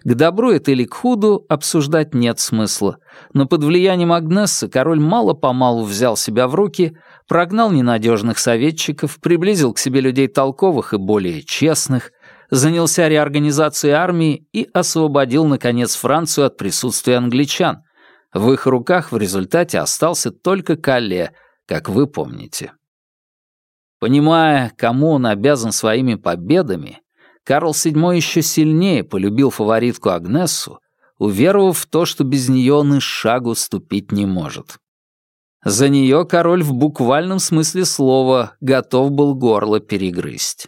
К добру это или к худу обсуждать нет смысла, но под влиянием Агнессы король мало-помалу взял себя в руки, прогнал ненадежных советчиков, приблизил к себе людей толковых и более честных, занялся реорганизацией армии и освободил, наконец, Францию от присутствия англичан. В их руках в результате остался только Кале, как вы помните. Понимая, кому он обязан своими победами, Карл VII еще сильнее полюбил фаворитку Агнессу, уверовав в то, что без нее он и шагу ступить не может. За нее король в буквальном смысле слова готов был горло перегрызть.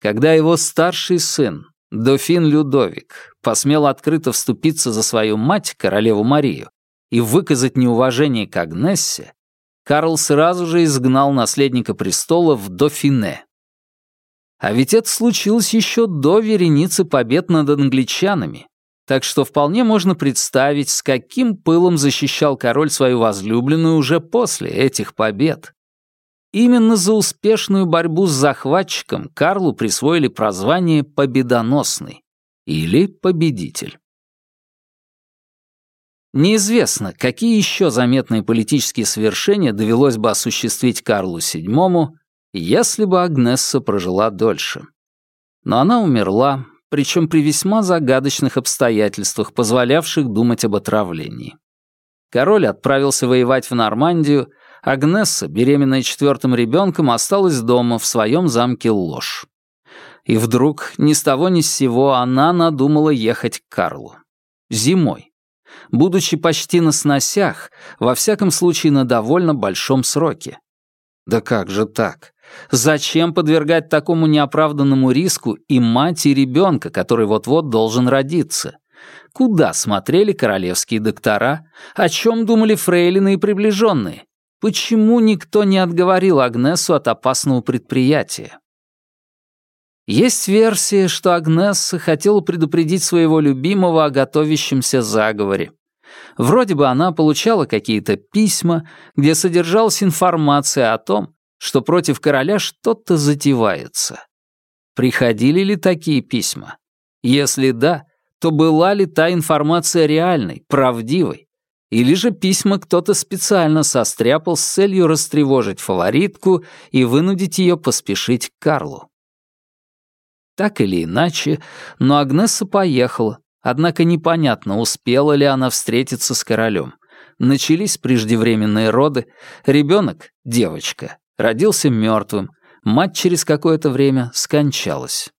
Когда его старший сын, дофин Людовик, посмел открыто вступиться за свою мать, королеву Марию, и выказать неуважение к Агнессе, Карл сразу же изгнал наследника престола в Дофине. А ведь это случилось еще до вереницы побед над англичанами, так что вполне можно представить, с каким пылом защищал король свою возлюбленную уже после этих побед. Именно за успешную борьбу с захватчиком Карлу присвоили прозвание «победоносный» или «победитель». Неизвестно, какие еще заметные политические свершения довелось бы осуществить Карлу VII, если бы Агнесса прожила дольше. Но она умерла, причем при весьма загадочных обстоятельствах, позволявших думать об отравлении. Король отправился воевать в Нормандию, Агнесса, беременная четвертым ребенком, осталась дома в своем замке Ложь. И вдруг, ни с того ни с сего, она надумала ехать к Карлу. Зимой будучи почти на сносях, во всяком случае на довольно большом сроке. Да как же так? Зачем подвергать такому неоправданному риску и мать, и ребенка, который вот-вот должен родиться? Куда смотрели королевские доктора? О чем думали фрейлины и приближенные? Почему никто не отговорил Агнесу от опасного предприятия? Есть версия, что Агнесса хотела предупредить своего любимого о готовящемся заговоре. Вроде бы она получала какие-то письма, где содержалась информация о том, что против короля что-то затевается. Приходили ли такие письма? Если да, то была ли та информация реальной, правдивой? Или же письма кто-то специально состряпал с целью растревожить фаворитку и вынудить ее поспешить к Карлу. Так или иначе, но Агнеса поехала, однако непонятно, успела ли она встретиться с королем. Начались преждевременные роды, ребенок, девочка, родился мертвым, мать через какое-то время скончалась.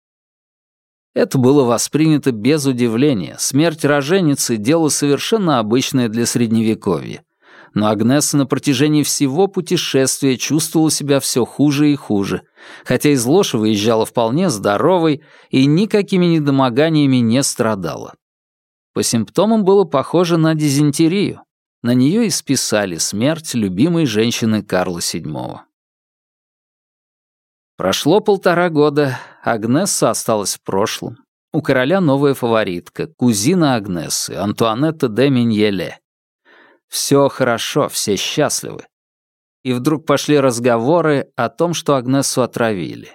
Это было воспринято без удивления. Смерть роженицы — дело совершенно обычное для Средневековья. Но Агнеса на протяжении всего путешествия чувствовала себя все хуже и хуже, хотя из ложи выезжала вполне здоровой и никакими недомоганиями не страдала. По симптомам было похоже на дизентерию. На нее и списали смерть любимой женщины Карла VII. Прошло полтора года, Агнесса осталась в прошлом. У короля новая фаворитка, кузина Агнессы, Антуанетта де Миньеле. Все хорошо, все счастливы. И вдруг пошли разговоры о том, что Агнессу отравили.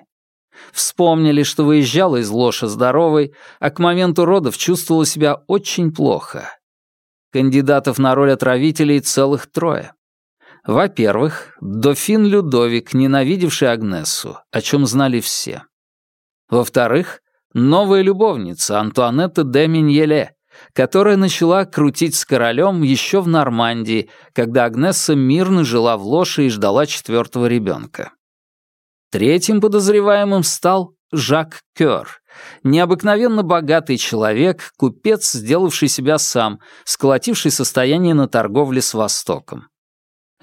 Вспомнили, что выезжала из лоши здоровой, а к моменту родов чувствовала себя очень плохо. Кандидатов на роль отравителей целых трое. Во-первых, дофин Людовик, ненавидевший Агнессу, о чем знали все. Во-вторых, новая любовница Антуанетта де Миньеле, которая начала крутить с королем еще в Нормандии, когда Агнесса мирно жила в Лоше и ждала четвертого ребенка. Третьим подозреваемым стал Жак Кёр, необыкновенно богатый человек, купец, сделавший себя сам, сколотивший состояние на торговле с Востоком.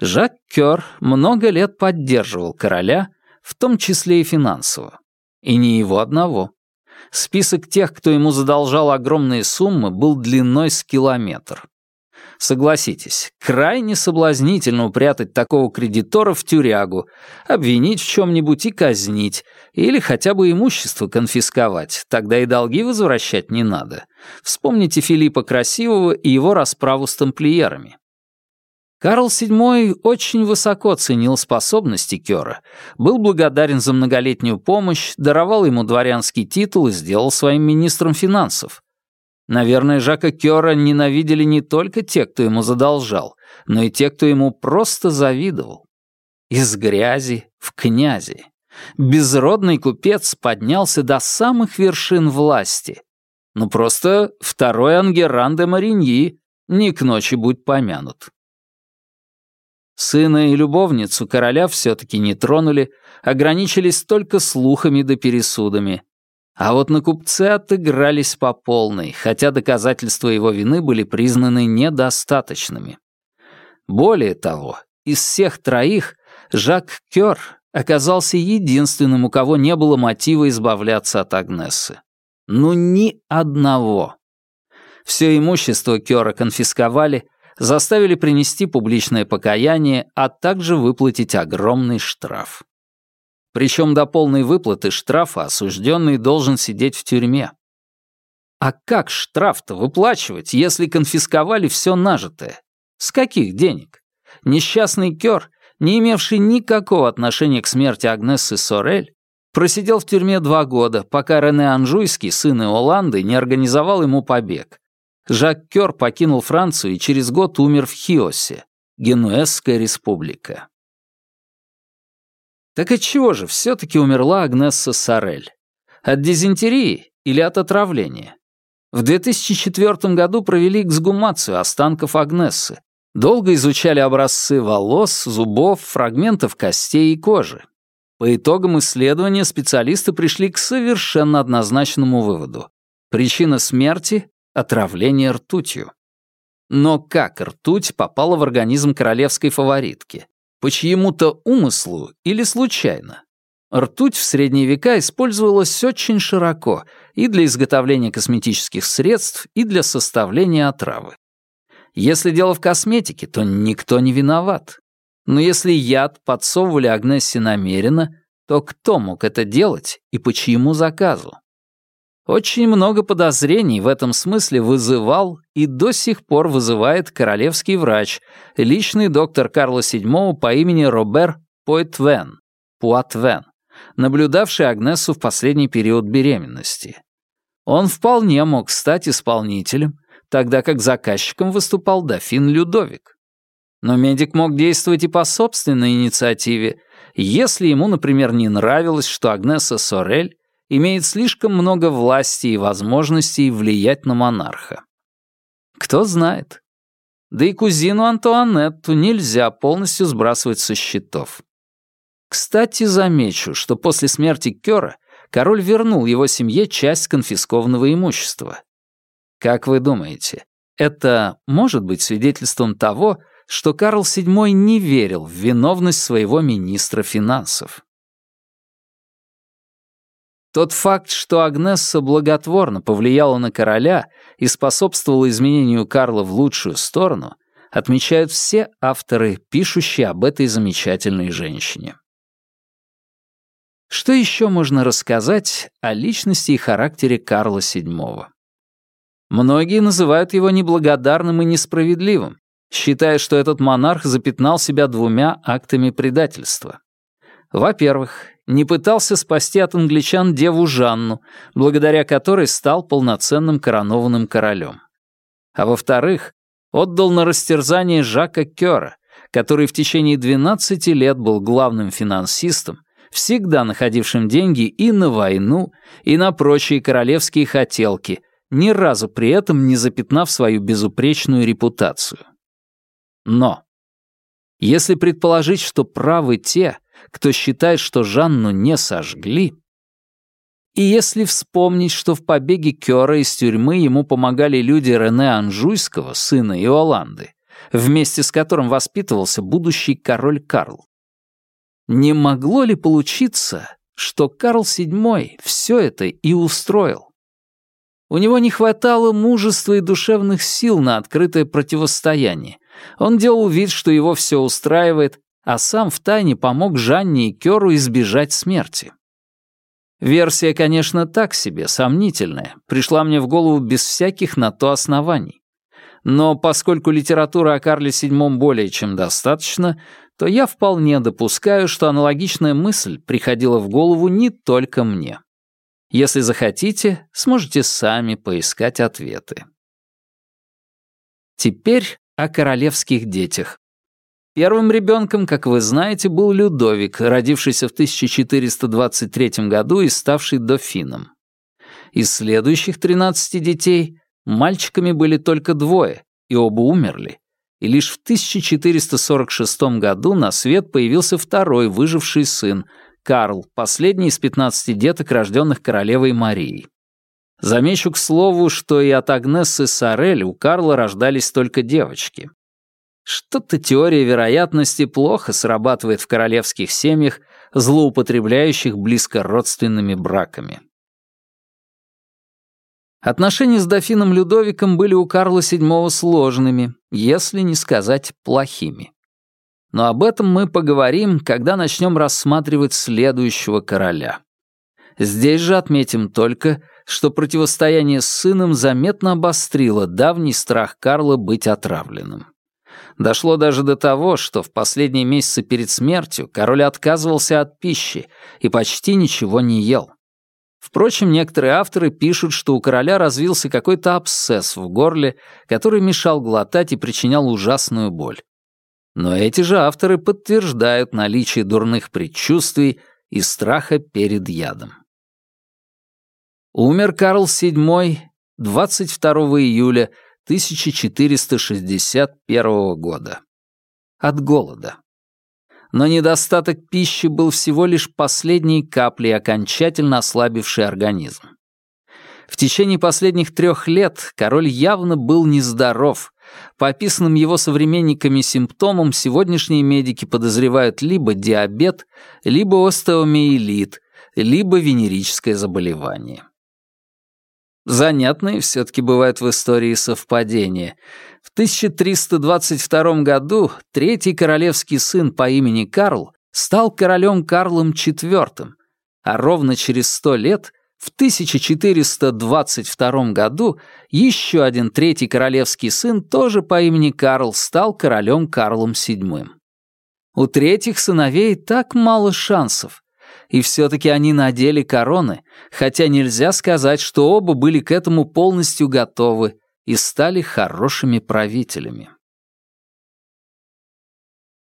Жак Кёр много лет поддерживал короля, в том числе и финансово. И не его одного. Список тех, кто ему задолжал огромные суммы, был длиной с километр. Согласитесь, крайне соблазнительно упрятать такого кредитора в тюрягу, обвинить в чем-нибудь и казнить, или хотя бы имущество конфисковать, тогда и долги возвращать не надо. Вспомните Филиппа Красивого и его расправу с тамплиерами. Карл VII очень высоко ценил способности Кёра, был благодарен за многолетнюю помощь, даровал ему дворянский титул и сделал своим министром финансов. Наверное, Жака Кёра ненавидели не только те, кто ему задолжал, но и те, кто ему просто завидовал. Из грязи в князи. Безродный купец поднялся до самых вершин власти. Ну просто второй Ангеран де Мариньи, не к ночи будь помянут. Сына и любовницу короля все-таки не тронули, ограничились только слухами да пересудами. А вот на купце отыгрались по полной, хотя доказательства его вины были признаны недостаточными. Более того, из всех троих Жак Кёр оказался единственным, у кого не было мотива избавляться от Агнессы. Ну, ни одного. Все имущество Кёра конфисковали, заставили принести публичное покаяние, а также выплатить огромный штраф. Причем до полной выплаты штрафа осужденный должен сидеть в тюрьме. А как штраф-то выплачивать, если конфисковали все нажитое? С каких денег? Несчастный Кёр, не имевший никакого отношения к смерти Агнессы Сорель, просидел в тюрьме два года, пока Рене Анжуйский, сын Иоланды, не организовал ему побег, Жак Кёр покинул Францию и через год умер в Хиосе, Генуэзская республика. Так от чего же все-таки умерла Агнесса Сорель? От дизентерии или от отравления? В 2004 году провели эксгумацию останков Агнессы. Долго изучали образцы волос, зубов, фрагментов костей и кожи. По итогам исследования специалисты пришли к совершенно однозначному выводу. Причина смерти отравление ртутью. Но как ртуть попала в организм королевской фаворитки? По чьему-то умыслу или случайно? Ртуть в средние века использовалась очень широко и для изготовления косметических средств, и для составления отравы. Если дело в косметике, то никто не виноват. Но если яд подсовывали Агнессе намеренно, то кто мог это делать и по чьему заказу? Очень много подозрений в этом смысле вызывал и до сих пор вызывает королевский врач, личный доктор Карла VII по имени Робер Пойтвен, Пуатвен, наблюдавший Агнесу в последний период беременности. Он вполне мог стать исполнителем, тогда как заказчиком выступал дофин Людовик. Но медик мог действовать и по собственной инициативе, если ему, например, не нравилось, что Агнеса Сорель имеет слишком много власти и возможностей влиять на монарха. Кто знает. Да и кузину Антуанетту нельзя полностью сбрасывать со счетов. Кстати, замечу, что после смерти Кёра король вернул его семье часть конфискованного имущества. Как вы думаете, это может быть свидетельством того, что Карл VII не верил в виновность своего министра финансов? Тот факт, что Агнесса благотворно повлияла на короля и способствовала изменению Карла в лучшую сторону, отмечают все авторы, пишущие об этой замечательной женщине. Что еще можно рассказать о личности и характере Карла VII? Многие называют его неблагодарным и несправедливым, считая, что этот монарх запятнал себя двумя актами предательства. Во-первых, не пытался спасти от англичан деву Жанну, благодаря которой стал полноценным коронованным королем. А во-вторых, отдал на растерзание Жака Кёра, который в течение 12 лет был главным финансистом, всегда находившим деньги и на войну, и на прочие королевские хотелки, ни разу при этом не запятнав свою безупречную репутацию. Но если предположить, что правы те, кто считает, что Жанну не сожгли, и если вспомнить, что в побеге Кёра из тюрьмы ему помогали люди Рене Анжуйского, сына Иоланды, вместе с которым воспитывался будущий король Карл, не могло ли получиться, что Карл VII все это и устроил? У него не хватало мужества и душевных сил на открытое противостояние. Он делал вид, что его все устраивает, а сам втайне помог Жанне и Кёру избежать смерти. Версия, конечно, так себе, сомнительная, пришла мне в голову без всяких на то оснований. Но поскольку литературы о Карле VII более чем достаточно, то я вполне допускаю, что аналогичная мысль приходила в голову не только мне. Если захотите, сможете сами поискать ответы. Теперь о королевских детях. Первым ребенком, как вы знаете, был Людовик, родившийся в 1423 году и ставший дофином. Из следующих 13 детей мальчиками были только двое, и оба умерли. И лишь в 1446 году на свет появился второй выживший сын, Карл, последний из 15 деток, рожденных королевой Марией. Замечу к слову, что и от Агнессы Сорель у Карла рождались только девочки. Что-то теория вероятности плохо срабатывает в королевских семьях, злоупотребляющих близкородственными браками. Отношения с дофином Людовиком были у Карла VII сложными, если не сказать плохими. Но об этом мы поговорим, когда начнем рассматривать следующего короля. Здесь же отметим только, что противостояние с сыном заметно обострило давний страх Карла быть отравленным. Дошло даже до того, что в последние месяцы перед смертью король отказывался от пищи и почти ничего не ел. Впрочем, некоторые авторы пишут, что у короля развился какой-то абсцесс в горле, который мешал глотать и причинял ужасную боль. Но эти же авторы подтверждают наличие дурных предчувствий и страха перед ядом. Умер Карл VII 22 июля 1461 года. От голода. Но недостаток пищи был всего лишь последней каплей, окончательно ослабившей организм. В течение последних трех лет король явно был нездоров. По описанным его современниками симптомам сегодняшние медики подозревают либо диабет, либо остеомиелит, либо венерическое заболевание. Занятные все-таки бывают в истории совпадения. В 1322 году третий королевский сын по имени Карл стал королем Карлом IV, а ровно через сто лет, в 1422 году, еще один третий королевский сын, тоже по имени Карл, стал королем Карлом VII. У третьих сыновей так мало шансов, и все-таки они надели короны, хотя нельзя сказать, что оба были к этому полностью готовы и стали хорошими правителями.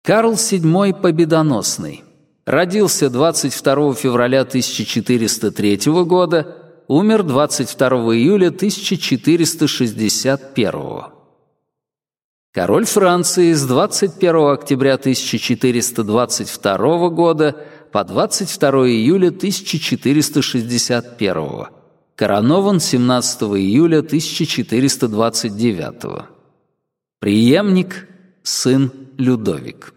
Карл VII Победоносный родился 22 февраля 1403 года, умер 22 июля 1461 Король Франции с 21 октября 1422 года по 22 июля 1461 коронован 17 июля 1429 Преемник, сын Людовик.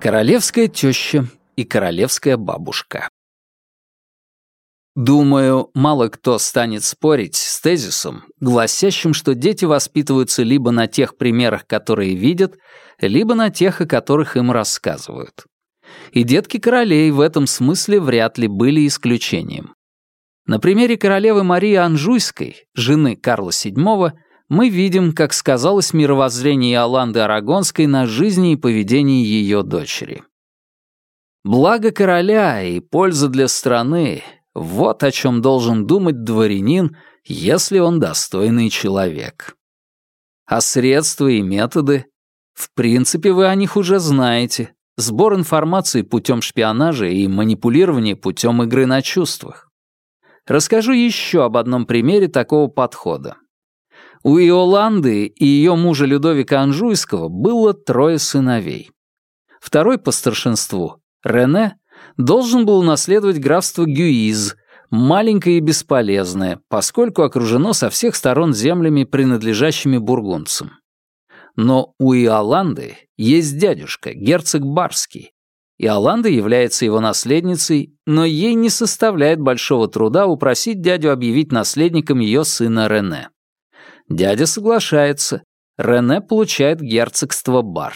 Королевская теща и королевская бабушка. Думаю, мало кто станет спорить с тезисом, гласящим, что дети воспитываются либо на тех примерах, которые видят, либо на тех, о которых им рассказывают. И детки королей в этом смысле вряд ли были исключением. На примере королевы Марии Анжуйской, жены Карла VII, мы видим, как сказалось мировоззрение Иоланды Арагонской на жизни и поведении ее дочери. Благо короля и польза для страны — вот о чем должен думать дворянин, если он достойный человек. А средства и методы? В принципе, вы о них уже знаете. Сбор информации путем шпионажа и манипулирование путем игры на чувствах. Расскажу еще об одном примере такого подхода. У Иоланды и ее мужа Людовика Анжуйского было трое сыновей. Второй по старшинству, Рене, должен был наследовать графство Гюиз, маленькое и бесполезное, поскольку окружено со всех сторон землями, принадлежащими бургундцам. Но у Иоланды есть дядюшка, герцог Барский. Иоланда является его наследницей, но ей не составляет большого труда упросить дядю объявить наследником ее сына Рене. Дядя соглашается. Рене получает герцогство Бар.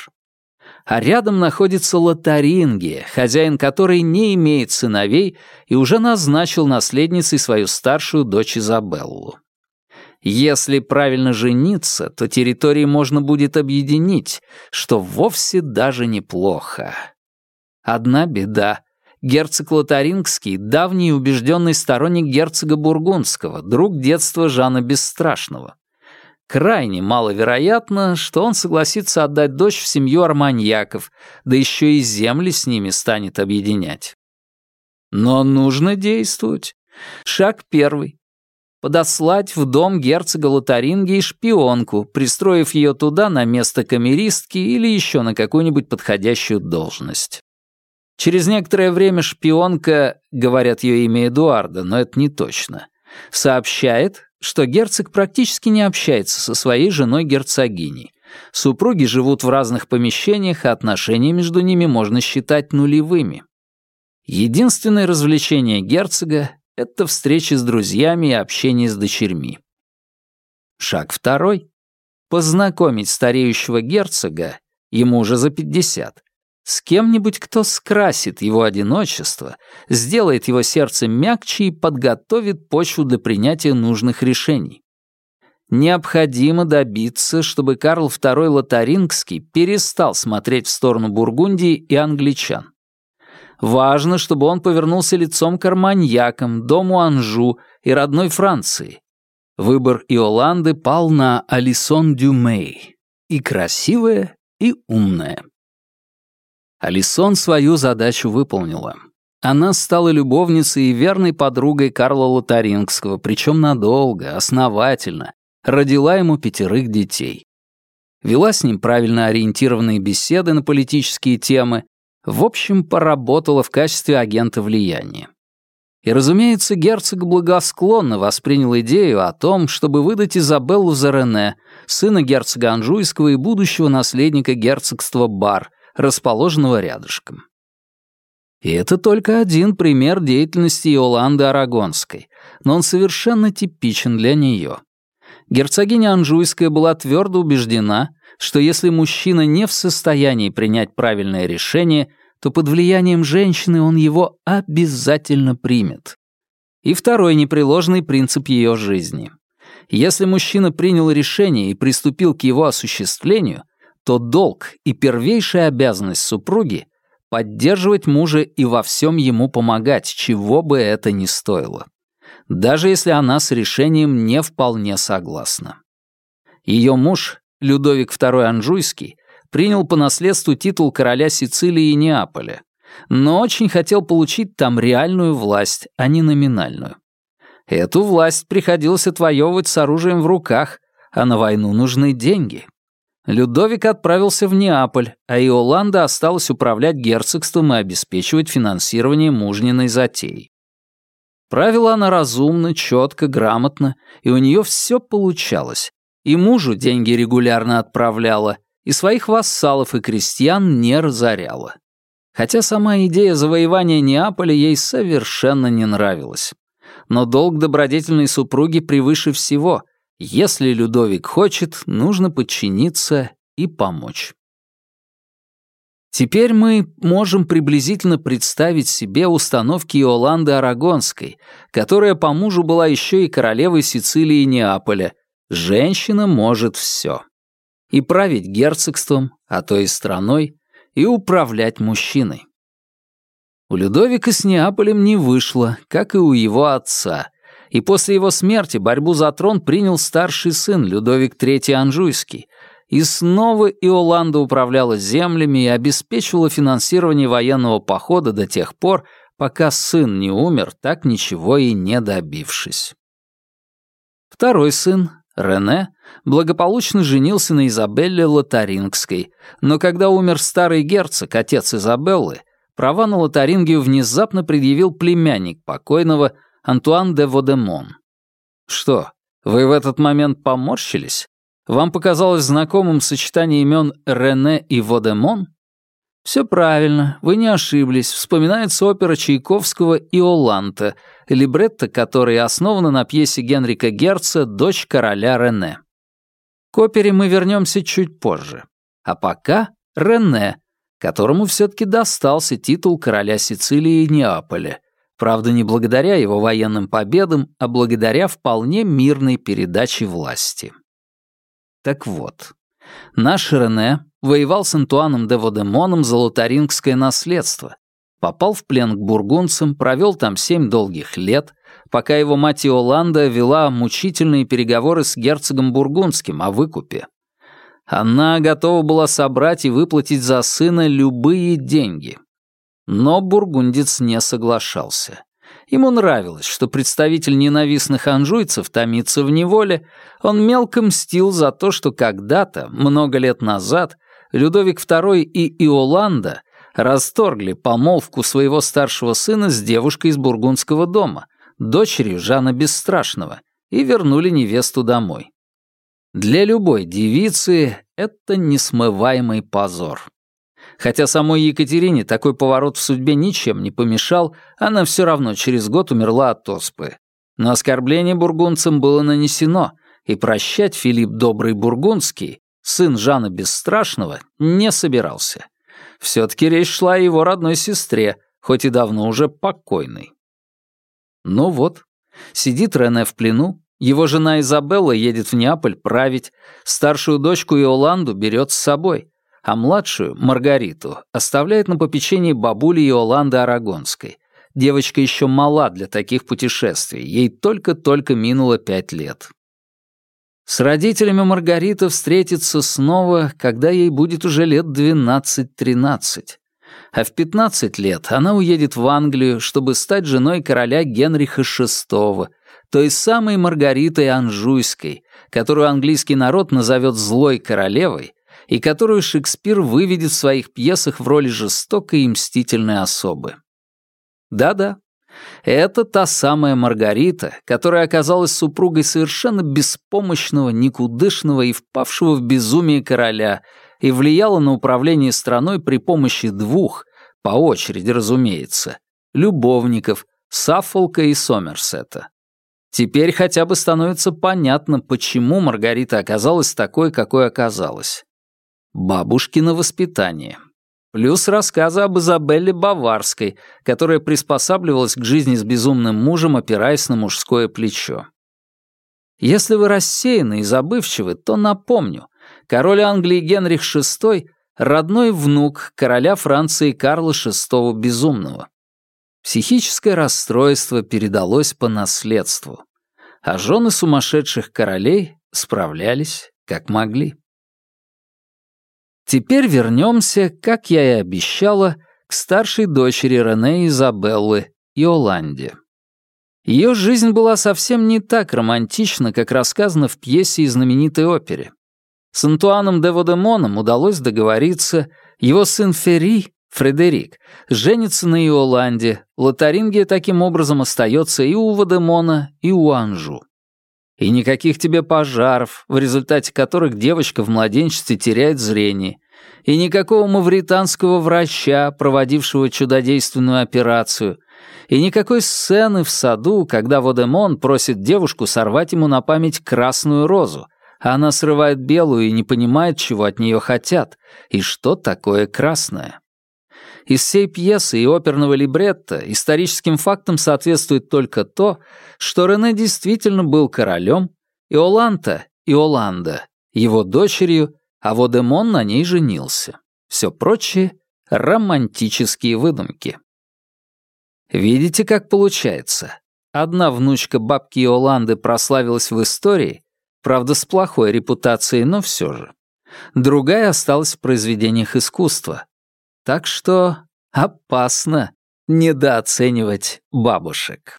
А рядом находится Лотарингия, хозяин которой не имеет сыновей и уже назначил наследницей свою старшую дочь Изабеллу. Если правильно жениться, то территории можно будет объединить, что вовсе даже неплохо. Одна беда. Герцог Лотарингский — давний убежденный сторонник герцога Бургундского, друг детства Жана Бесстрашного. Крайне маловероятно, что он согласится отдать дочь в семью арманьяков, да еще и земли с ними станет объединять. Но нужно действовать. Шаг первый. Подослать в дом герцога Лотарингии шпионку, пристроив ее туда на место камеристки или еще на какую-нибудь подходящую должность. Через некоторое время шпионка, говорят ее имя Эдуарда, но это не точно, сообщает, что герцог практически не общается со своей женой-герцогиней. Супруги живут в разных помещениях, а отношения между ними можно считать нулевыми. Единственное развлечение герцога — это встречи с друзьями и общение с дочерьми. Шаг второй — познакомить стареющего герцога, ему уже за 50, с кем-нибудь, кто скрасит его одиночество, сделает его сердце мягче и подготовит почву для принятия нужных решений. Необходимо добиться, чтобы Карл II Лотарингский перестал смотреть в сторону Бургундии и англичан. Важно, чтобы он повернулся лицом к арманьякам, дому Анжу и родной Франции. Выбор Иоланды пал на Алисон Дюмей. И красивая, и умная. Алисон свою задачу выполнила. Она стала любовницей и верной подругой Карла Лотарингского, причем надолго, основательно, родила ему пятерых детей. Вела с ним правильно ориентированные беседы на политические темы, в общем, поработала в качестве агента влияния. И, разумеется, герцог благосклонно воспринял идею о том, чтобы выдать Изабеллу за Рене, сына герцога Анжуйского и будущего наследника герцогства Бар, расположенного рядышком. И это только один пример деятельности Иоланды Арагонской, но он совершенно типичен для нее. Герцогиня Анжуйская была твердо убеждена, что если мужчина не в состоянии принять правильное решение, то под влиянием женщины он его обязательно примет. И второй непреложный принцип ее жизни. Если мужчина принял решение и приступил к его осуществлению — то долг и первейшая обязанность супруги поддерживать мужа и во всем ему помогать, чего бы это ни стоило. Даже если она с решением не вполне согласна. Ее муж, Людовик II Анжуйский, принял по наследству титул короля Сицилии и Неаполя, но очень хотел получить там реальную власть, а не номинальную. Эту власть приходилось отвоевывать с оружием в руках, а на войну нужны деньги. Людовик отправился в Неаполь, а Иоланда осталась управлять герцогством и обеспечивать финансирование мужниной затеи. Правила она разумно, четко, грамотно, и у нее все получалось. И мужу деньги регулярно отправляла, и своих вассалов и крестьян не разоряла. Хотя сама идея завоевания Неаполя ей совершенно не нравилась. Но долг добродетельной супруги превыше всего — если Людовик хочет, нужно подчиниться и помочь. Теперь мы можем приблизительно представить себе установки Иоланды Арагонской, которая по мужу была еще и королевой Сицилии и Неаполя. Женщина может все. И править герцогством, а то и страной, и управлять мужчиной. У Людовика с Неаполем не вышло, как и у его отца, и после его смерти борьбу за трон принял старший сын Людовик III Анжуйский, и снова Иоланда управляла землями и обеспечивала финансирование военного похода до тех пор, пока сын не умер, так ничего и не добившись. Второй сын, Рене, благополучно женился на Изабелле Лотарингской, но когда умер старый герцог, отец Изабеллы, права на Лотарингию внезапно предъявил племянник покойного, Антуан де Водемон. Что, вы в этот момент поморщились? Вам показалось знакомым сочетание имен Рене и Водемон? Все правильно, вы не ошиблись. Вспоминается опера Чайковского «Иоланта», либретто которой основана на пьесе Генрика Герца «Дочь короля Рене». К опере мы вернемся чуть позже. А пока Рене, которому все-таки достался титул короля Сицилии и Неаполя, Правда, не благодаря его военным победам, а благодаря вполне мирной передаче власти. Так вот, наш Рене воевал с Антуаном де Водемоном за лотарингское наследство, попал в плен к бургунцам, провел там семь долгих лет, пока его мать Иоланда вела мучительные переговоры с герцогом бургундским о выкупе. Она готова была собрать и выплатить за сына любые деньги, но бургундец не соглашался. Ему нравилось, что представитель ненавистных анжуйцев томится в неволе, он мелко мстил за то, что когда-то, много лет назад, Людовик II и Иоланда расторгли помолвку своего старшего сына с девушкой из бургундского дома, дочерью Жана Бесстрашного, и вернули невесту домой. Для любой девицы это несмываемый позор. Хотя самой Екатерине такой поворот в судьбе ничем не помешал, она все равно через год умерла от оспы. Но оскорбление бургундцам было нанесено, и прощать Филипп Добрый Бургундский, сын Жана Бесстрашного, не собирался. Все-таки речь шла о его родной сестре, хоть и давно уже покойной. Ну вот, сидит Рене в плену, его жена Изабелла едет в Неаполь править, старшую дочку Иоланду берет с собой, а младшую, Маргариту, оставляет на попечении бабули Иоланды Арагонской. Девочка еще мала для таких путешествий, ей только-только минуло пять лет. С родителями Маргарита встретится снова, когда ей будет уже лет 12-13. А в 15 лет она уедет в Англию, чтобы стать женой короля Генриха VI, той самой Маргаритой Анжуйской, которую английский народ назовет «злой королевой», и которую Шекспир выведет в своих пьесах в роли жестокой и мстительной особы. Да-да, это та самая Маргарита, которая оказалась супругой совершенно беспомощного, никудышного и впавшего в безумие короля и влияла на управление страной при помощи двух, по очереди, разумеется, любовников, Саффолка и Сомерсета. Теперь хотя бы становится понятно, почему Маргарита оказалась такой, какой оказалась. Бабушкино воспитание. Плюс рассказы об Изабелле Баварской, которая приспосабливалась к жизни с безумным мужем, опираясь на мужское плечо. Если вы рассеяны и забывчивы, то напомню. Король Англии Генрих VI родной внук короля Франции Карла VI Безумного. Психическое расстройство передалось по наследству, а жены сумасшедших королей справлялись как могли. Теперь вернемся, как я и обещала, к старшей дочери Рене Изабеллы, Иоланде. Ее жизнь была совсем не так романтична, как рассказано в пьесе и знаменитой опере. С Антуаном де Водемоном удалось договориться, его сын Ферри, Фредерик, женится на Иоланде, Лотарингия таким образом остается и у Водемона, и у Анжу. И никаких тебе пожаров, в результате которых девочка в младенчестве теряет зрение, и никакого мавританского врача, проводившего чудодейственную операцию, и никакой сцены в саду, когда Водемон просит девушку сорвать ему на память красную розу, а она срывает белую и не понимает, чего от нее хотят, и что такое красное. Из всей пьесы и оперного либретто историческим фактам соответствует только то, что Рене действительно был королем, и Оланта, и Оланда, его дочерью, а Водемон на ней женился. Все прочее — романтические выдумки. Видите, как получается? Одна внучка бабки Иоланды прославилась в истории, правда, с плохой репутацией, но все же. Другая осталась в произведениях искусства. Так что опасно недооценивать бабушек.